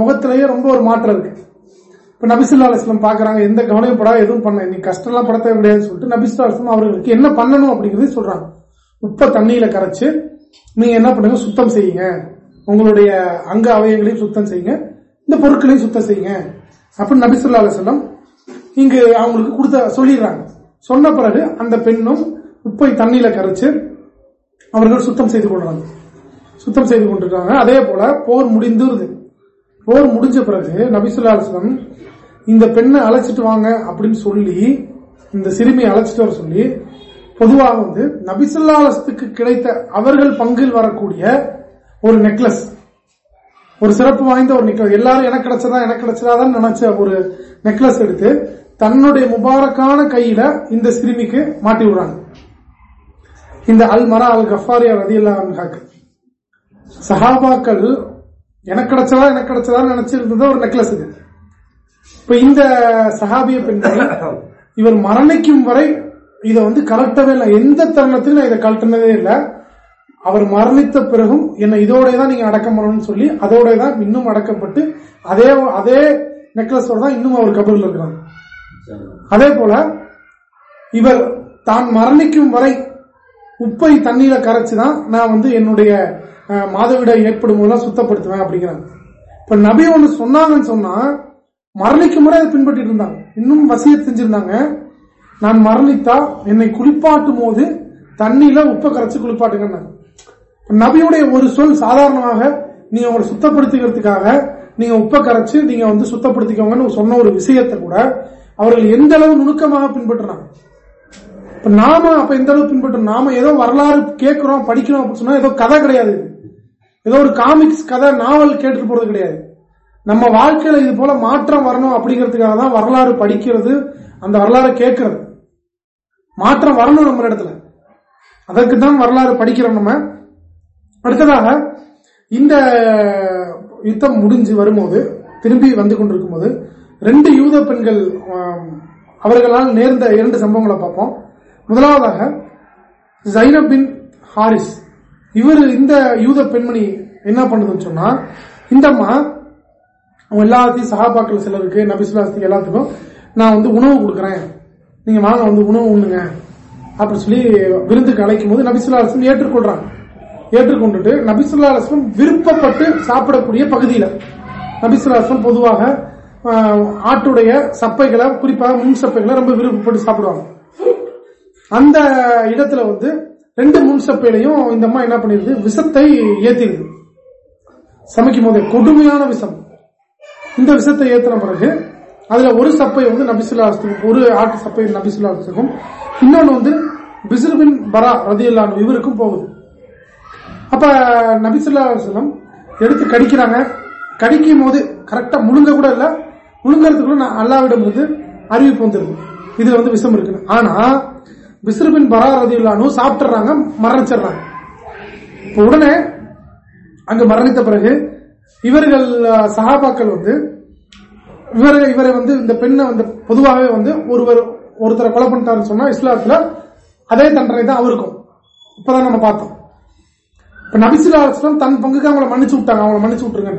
முகத்திலேயே ரொம்ப ஒரு மாற்றம் இருக்கு. இப்ப நபிசுல்லா அலுவலம் பாக்குறாங்க எந்த கவனம் படா எதுவும் பண்ண நீ கஷ்டம் எல்லாம் படத்த கிடையாது சொல்லிட்டு நபிசுல்லா அலுவலம் அவர்களுக்கு என்ன பண்ணணும் அப்படிங்கறத சொல்றாங்க. உப்ப தண்ணியில கரைச்சு நீங்க என்ன பண்ணுங்க சுத்தம் செய்யுங்க. உங்களுடைய அங்க அவயங்களையும் சுத்தம் செய்யுங்க இந்த பொருட்களையும் சுத்தம் செய்யுங்க. அப்படின்னு நபிசுல்லா அலுவலம் இங்கு அவங்களுக்கு கொடுத்த சொல்லிடுறாங்க. சொன்ன பிறகு அந்த பெண்ணும் உப்பை தண்ணியில கரைச்சு அவர்கள் சுத்தம் செய்து கொள்றாங்க. சுத்தம் செய்து கொண்டிருக்காங்க. அதே போல போர் முடிந்துருது. போர் முடிஞ்ச பிறகு நபிசுல்லாஸ்லம் இந்த பெண்ணை அழைச்சிட்டு வாங்க அப்படின்னு சொல்லி இந்த சிறுமியை அழைச்சிட்டு வர சொல்லி பொதுவாக வந்து நபிசுல்லாலத்துக்கு கிடைத்த அவர்கள் பங்கில் வரக்கூடிய ஒரு நெக்லஸ் ஒரு சிறப்பு வாய்ந்த ஒரு நிக்க எல்லாரும் எனக்கு கிடைச்சதா எனக்கு கிடைச்சதாதான் நினைச்ச ஒரு நெக்லஸ் எடுத்து தன்னுடைய முபாரக்கான கையில இந்த சிறுமிக்கு மாட்டி விடுறாங்க. இந்த அல் மரா அல் கஃபாரியா ரதி அல்லாஹாக்கு சஹாபாக்கள் எனக்கு கிடைச்சதா எனக்கு கிடைச்சதா நினைச்சிருந்தது ஒரு நெக்லஸ் இது. இப்ப இந்த சஹாபிய பெண்கள் இவர் மரணிக்கும் வரை இதை வந்து கலட்டவே இல்லை. எந்த தருணத்திலும் நான் இதை கலட்டினதே இல்லை. அவர் மரணித்த பிறகும் என்ன இதோட தான் நீங்க அடக்கம் பண்ணணும்னு சொல்லி அதோட தான் இன்னும் அடக்கப்பட்டு அதே அதே நெக்லஸோட தான் இன்னும் அவர் கபரில் இருக்கிறாங்க அதே போல இவர் தான் மரணிக்கும் வரை உப்பை தண்ணீர கரைச்சு தான் நான் வந்து என்னுடைய மாதவிட ஏற்படும் போதெல்லாம் சுத்தப்படுத்துவேன் அப்படிங்கிறாங்க இப்ப நபி ஒண்ணு சொன்னாங்கன்னு சொன்னா மரணிக்கும் முறை அதை பின்பற்றிட்டு இருந்தாங்க. இன்னும் வசிய செஞ்சிருந்தாங்க. நான் மரணித்தா என்னை குளிப்பாட்டும் போது தண்ணியில உப்பை கரைச்சு குளிப்பாட்டுங்க நபியுடைய ஒரு சொல் சாதாரணமாக நீங்க உங்களை சுத்தப்படுத்திக்கிறதுக்காக நீங்க உப்பை கரைச்சு நீங்க வந்து சுத்தப்படுத்திக்கோங்கன்னு சொன்ன ஒரு விஷயத்தை கூட அவர்கள் எந்த அளவு நுணுக்கமாக பின்பற்றினாங்க? இப்ப நாம அப்ப எந்த அளவு பின்பற்றோம் நாம ஏதோ வரலாறு கேட்கிறோம் படிக்கிறோம் அப்படின்னு சொன்னா ஏதோ கதை கிடையாது ஏதோ ஒரு காமிக்ஸ் கதை நாவல் கேட்டு போறது கிடையாது. நம்ம வாழ்க்கையில இது போல மாற்றம் வரணும் அப்படிங்கிறதுக்காக தான் வரலாறு படிக்கிறது அந்த வரலாறு கேட்கறது. மாற்றம் வரணும் நம்ம இடத்துல. அதற்கு தான் வரலாறு படிக்கிறோம் நம்ம. அடுத்ததாக இந்த யுத்தம் முடிஞ்சு வரும்போது திரும்பி வந்து கொண்டிருக்கும் போது ரெண்டு யூத பெண்கள் அவர்களால் நேர்ந்த இரண்டு சம்பவங்களை பார்ப்போம். முதலாவதாக ஜைனப் பின் ஹாரிஸ். இவர் இந்த யூத பெண்மணி என்ன பண்ணுதுன்னு சொன்னா இந்த அம்மா அவங்க எல்லாத்தையும் சகாபாக்கள் சிலருக்கு நபிசுலாஸ்தி எல்லாத்துக்கும் நான் வந்து உணவு கொடுக்குறேன். நீங்க வாங்க வந்து உணவு உண்ணுங்க. அப்படின்னு சொல்லி விருந்துக்கு அழைக்கும் போது நபிசுலாஸ்தி ஏற்றுக்கொள்றாங்க. ஏற்றுக்கொண்டுட்டு நபிசுல்லாஸ்லம் விருப்பப்பட்டு சாப்பிடக்கூடிய பகுதியில. நபிசுல்லாஸ்லம் பொதுவாக ஆட்டுடைய சப்பைகளை குறிப்பாக முன் சப்பைகளை ரொம்ப விருப்பப்பட்டு சாப்பிடுவாங்க. அந்த இடத்துல வந்து ரெண்டு முன் சப்பையிலையும் இந்த அம்மா என்ன பண்ணிருது? விஷத்தை ஏத்திருது. சமைக்கும் போதே கொடுமையான விஷம். இந்த விஷத்தை ஏத்தின பிறகு அதுல ஒரு சப்பை வந்து நபிசுல்லாஸ்துக்கும் ஒரு ஆட்டு சப்பை நபிசுல்லாஸ்துக்கும் இன்னொன்னு வந்து பிசில்பின் பரா ரதியல்லான் இவருக்கும் போகுது. அப்ப நபிசுல்லா எடுத்து கடிக்கிறாங்க. கடிக்கும் போது கரெக்டா முழுங்க கூட இல்ல. முழுங்கறதுக்குள்ள நான் அல்லாவிடம் இருந்து அறிவிப்பு வந்துருது இதுல வந்து விஷம் இருக்கு. ஆனா விசிறுபின் பரா ரதியுல்லானு சாப்பிட்டுறாங்க மரணிச்சிடுறாங்க. இப்ப உடனே அங்கு மரணித்த பிறகு இவர்கள் சகாபாக்கள் சஹாபாக்கள் வந்து இவரை இவரை வந்து இந்த பெண்ணை வந்து பொதுவாகவே வந்து ஒருவர் ஒருத்தரை கொலை பண்ணிட்டாருன்னு சொன்னா இஸ்லாத்துல அதே தண்டனை தான் அவருக்கும். இப்பதான் நம்ம பார்த்தோம். இப்ப நபிசுல்லாஸ்லாம் தன் பங்குக்கு அவங்கள மன்னிச்சு விட்டாங்க. அவங்கள மன்னிச்சு விட்டுருங்க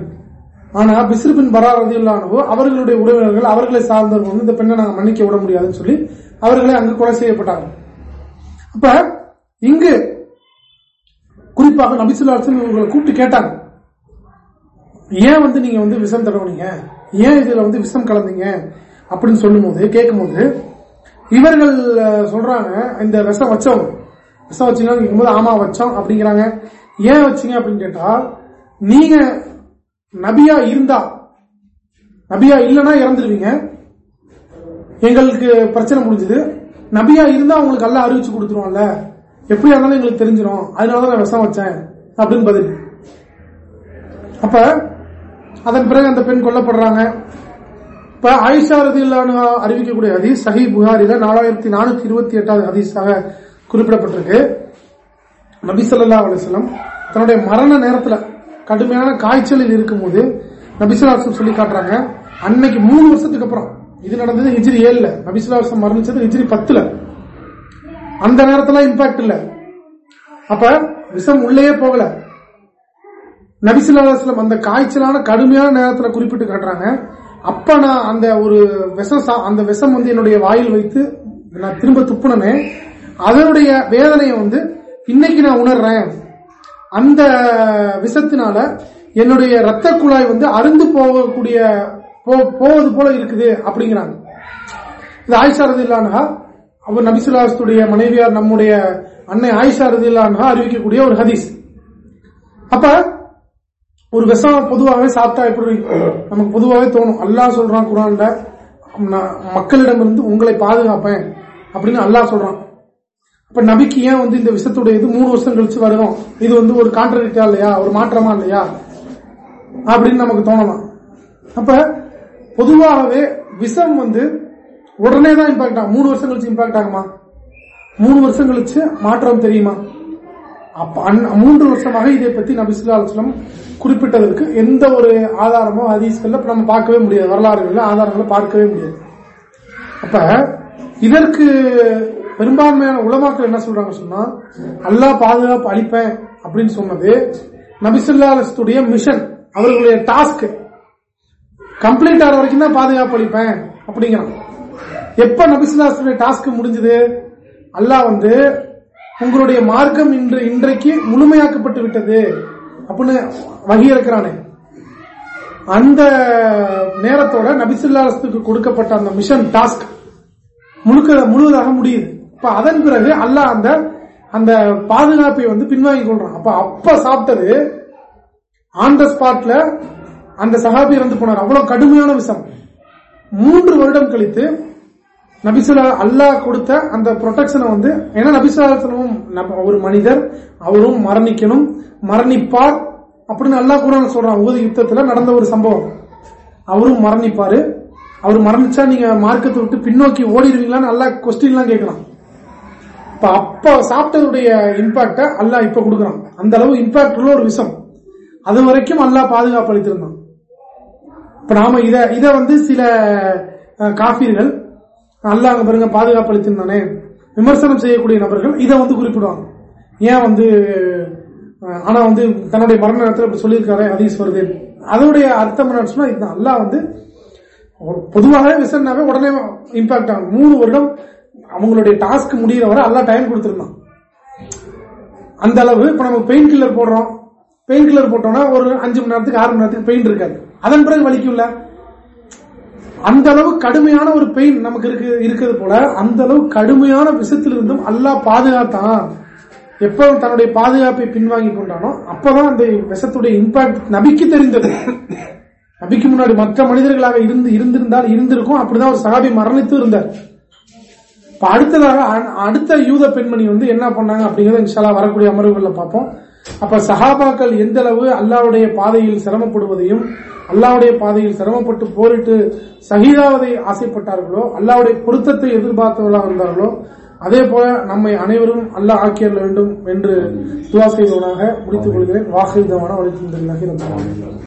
ஆனா பிசிறுபின் பின் பரா ரதியுல்லானவோ அவர்களுடைய உறவினர்கள் அவர்களை சார்ந்தவர்கள் வந்து இந்த பெண்ணை நாங்கள் மன்னிக்க விட முடியாதுன்னு சொல்லி அவர்களே அங்கு கொலை செய்யப்பட்டாங்க. அப்ப இங்கு குறிப்பாக நபிசுல்லாஸ்லம் இவங்களை கூப்பிட்டு கேட்டாங்க. ஏன் வந்து நீங்க வந்து விஷம் தடவுனீங்க? ஏன் இதுல வந்து விஷம் கலந்தீங்க? அப்படின்னு சொல்லும்போது கேட்கும்போது இவர்கள் சொல்றாங்க இந்த விஷம் வச்சவங்க. விஷம் வச்சீங்கன்னா கேட்கும்போது ஆமா வச்சோம் அப்படிங்கிறாங்க. ஏன் வச்சீங்க அப்படின்னு கேட்டா நீங்க நபியா இருந்தா நபியா இல்லைன்னா இறந்துருவீங்க. எங்களுக்கு பிரச்சனை முடிஞ்சது. நபியா இருந்தா உங்களுக்கு எல்லாம் அறிவிச்சு கொடுத்துருவோம்ல எப்படியா இருந்தாலும் எங்களுக்கு தெரிஞ்சிடும் அதனாலதான் நான் விஷம் வச்சேன் அப்படின்னு பதில். அப்ப அதன் பிறகு அந்த பெண் கொல்லப்படுறாங்க. இப்ப ஆயிஷா அறிவிக்கக்கூடிய ஹதீஸ் சஹி புகாரில நாலாயிரத்தி நானூத்தி இருபத்தி எட்டாவது ஹதீஸாக குறிப்பிடப்பட்டிருக்கு. நபி ஸல்லல்லாஹு தன்னுடைய மரண நேரத்துல கடுமையான காய்ச்சலில் இருக்கும்போது நபிசுல்லாசம் சொல்லி காட்டுறாங்க அன்னைக்கு மூணு வருஷத்துக்கு அப்புறம். இது நடந்தது ஹிஜ்ரி ஏழுல. நபிசுல்லாசம் மரணிச்சது ஹிஜ்ரி பத்துல. அந்த நேரத்துல இம்பாக்ட் இல்ல. அப்ப விஷம் உள்ளேயே போகல. நபிசுல்லாஸ்லம் அந்த காய்ச்சலான கடுமையான நேரத்துல குறிப்பிட்டு காட்டுறாங்க. அப்ப நான் அந்த ஒரு விஷம் சா- அந்த விஷம் வந்து என்னுடைய வாயில் வைத்து நான் திரும்ப துப்புனமே அதனுடைய வேதனையை வந்து இன்னைக்கு நான் உணர்றேன். அந்த விஷத்தினால என்னுடைய ரத்த குழாய் வந்து அருந்து போகக்கூடிய போ- போவது போல இருக்குது அப்படிங்கிறாங்க. இது ஆயுஷாரது இல்லானா அவர் நபிசுல்லாஸ்துடைய மனைவியார் நம்முடைய அன்னை ஆயிஷா இல்லானா அறிவிக்கக்கூடிய ஒரு ஹதீஸ். அப்ப ஒரு விஷம் பொதுவாகவே சாப்பிட்டா எப்படி? நமக்கு பொதுவாகவே தோணும். அல்லாஹ் சொல்றான் குரான்ல மக்களிடமிருந்து உங்களை பாதுகாப்பேன் அப்படின்னு அல்லாஹ் சொல்றான். இப்ப நபிக்கு ஏன் வந்து இந்த விஷத்துடைய இது மூணு வருஷம் கழிச்சு வரும் இது வந்து ஒரு கான்ட்ரடிக்டா இல்லையா? ஒரு மாற்றமா இல்லையா? அப்படின்னு நமக்கு தோணலாம். அப்ப பொதுவாகவே விஷம் வந்து உடனே தான் இம்பாக்ட் ஆகும். மூணு வருஷம் கழிச்சு இம்பாக்ட் ஆகுமா? மூணு வருஷம் கழிச்சு மாற்றம் தெரியுமா? அப்ப மூன்று வருஷமாக இதை பத்தி நபிசுல்லா அலுவலம் குறிப்பிட்டதற்கு எந்த ஒரு ஆதாரமோ அதிசல்ல நம்ம பார்க்கவே முடியாது. வரலாறுகள்ல ஆதாரங்களை பார்க்கவே முடியாது. அப்ப இதற்கு பெரும்பான்மையான உலமாக்கள் என்ன சொல்றாங்க சொன்னா அல்லாஹ் பாதுகாப்பு அளிப்பேன் அப்படின்னு சொன்னது நபிசுல்லாத்துடைய மிஷன் அவர்களுடைய டாஸ்க் கம்ப்ளீட் ஆகிற வரைக்கும் தான் பாதுகாப்பு அளிப்பேன் அப்படிங்கிறான் எப்ப நபிசுல்லாத்துடைய டாஸ்க் முடிஞ்சது? அல்லாஹ் வந்து உங்களுடைய மார்க்கம் இன்று இன்றைக்கு முழுமையாக்கப்பட்டு விட்டது அப்படின்னு வகி இருக்கிறானே. அந்த நேரத்தோட நபிசுல்லாத்துக்கு கொடுக்கப்பட்ட அந்த மிஷன் டாஸ்க் முழுக்க முழுவதாக முடியுது. இப்ப அதன் பிறகு அல்லாஹ் அந்த அந்த பாதுகாப்பை வந்து பின்வாங்கி கொள்றான். அப்ப அப்ப சாப்பிட்டது ஆன் த ஸ்பாட்ல அந்த சகாபி இறந்து போனார். அவ்வளவு கடுமையான விஷம். மூன்று வருடம் கழித்து நபிசுல்லா அல்லாஹ் கொடுத்த அந்த ப்ரொடெக்ஷனை வந்து ஏன்னா நபிசுல்லாசனமும் ஒரு மனிதர் அவரும் மரணிக்கணும் மரணிப்பார் அப்படின்னு அல்லாஹ் கூட சொல்றான். உகது யுத்தத்துல நடந்த ஒரு சம்பவம். அவரும் மரணிப்பாரு. அவர் மரணிச்சா நீங்க மார்க்கத்தை விட்டு பின்னோக்கி ஓடிடுவீங்களான்னு அல்லாஹ் கொஸ்டின்லாம் கேட்கலாம். அப்ப அப்ப சாப்பிட்டதுடைய இம்பாக்ட அல்லா இப்ப கொடுக்கறான். அந்த அளவு இம்பாக்ட் உள்ள ஒரு விஷம். அது வரைக்கும் அல்லா பாதுகாப்பு அளித்திருந்தான். இப்ப நாம இத இத வந்து சில காபீர்கள் அல்லா அங்க பாருங்க பாதுகாப்பு அளித்திருந்தானே விமர்சனம் செய்யக்கூடிய நபர்கள் இதை வந்து குறிப்பிடுவாங்க. ஏன் வந்து ஆனா வந்து தன்னுடைய மரண நேரத்தில் இப்படி சொல்லியிருக்காரு அதீஸ் வருது. அதோடைய அர்த்தம் என்ன சொன்னா அல்லா வந்து பொதுவாகவே விசன்னாவே உடனே இம்பாக்ட் ஆகும். மூணு வருடம் அவங்களுடைய டாஸ்க் முடியிற வரை அல்லா டைம் கொடுத்துருந்தான். அந்த அளவு இப்ப நம்ம பெயின் கில்லர் போடுறோம். பெயின் கில்லர் போட்டோம்னா ஒரு அஞ்சு மணி நேரத்துக்கு ஆறு மணி நேரத்துக்கு பெயின் இருக்காது. அதன் பிறகு வலிக்கும்ல? அந்த அளவு கடுமையான ஒரு பெயின் நமக்கு இருக்கு இருக்கிறது போல அந்த அளவு கடுமையான விஷத்திலிருந்தும் அல்லா பாதுகாத்தான். எப்ப தன்னுடைய பாதுகாப்பை பின்வாங்கி கொண்டானோ அப்பதான் அந்த விஷத்துடைய இம்பாக்ட் நபிக்கு தெரிந்தது. நபிக்கு முன்னாடி மற்ற மனிதர்களாக இருந்து இருந்திருந்தால் இருந்திருக்கும். அப்படிதான் ஒரு சகாபி மரணித்து இருந்தார். இப்ப அடுத்ததாக அடுத்த யூத பெண்மணி வந்து என்ன பண்ணாங்க அப்படிங்கறத இன்ஷாலா வரக்கூடிய அமர்வுகள்ல பார்ப்போம். அப்ப சஹாபாக்கள் எந்த அளவு அல்லாவுடைய பாதையில் சிரமப்படுவதையும் அல்லாவுடைய பாதையில் சிரமப்பட்டு போரிட்டு சகிதாவதை ஆசைப்பட்டார்களோ அல்லாவுடைய பொருத்தத்தை எதிர்பார்த்தவர்களாக இருந்தார்களோ அதே போல நம்மை அனைவரும் அல்லாஹ் ஆக்கியல்ல வேண்டும் என்று துவா செய்தவனாக முடித்துக் கொள்கிறேன். வாக்குதமான வழித்திருந்தார்கள்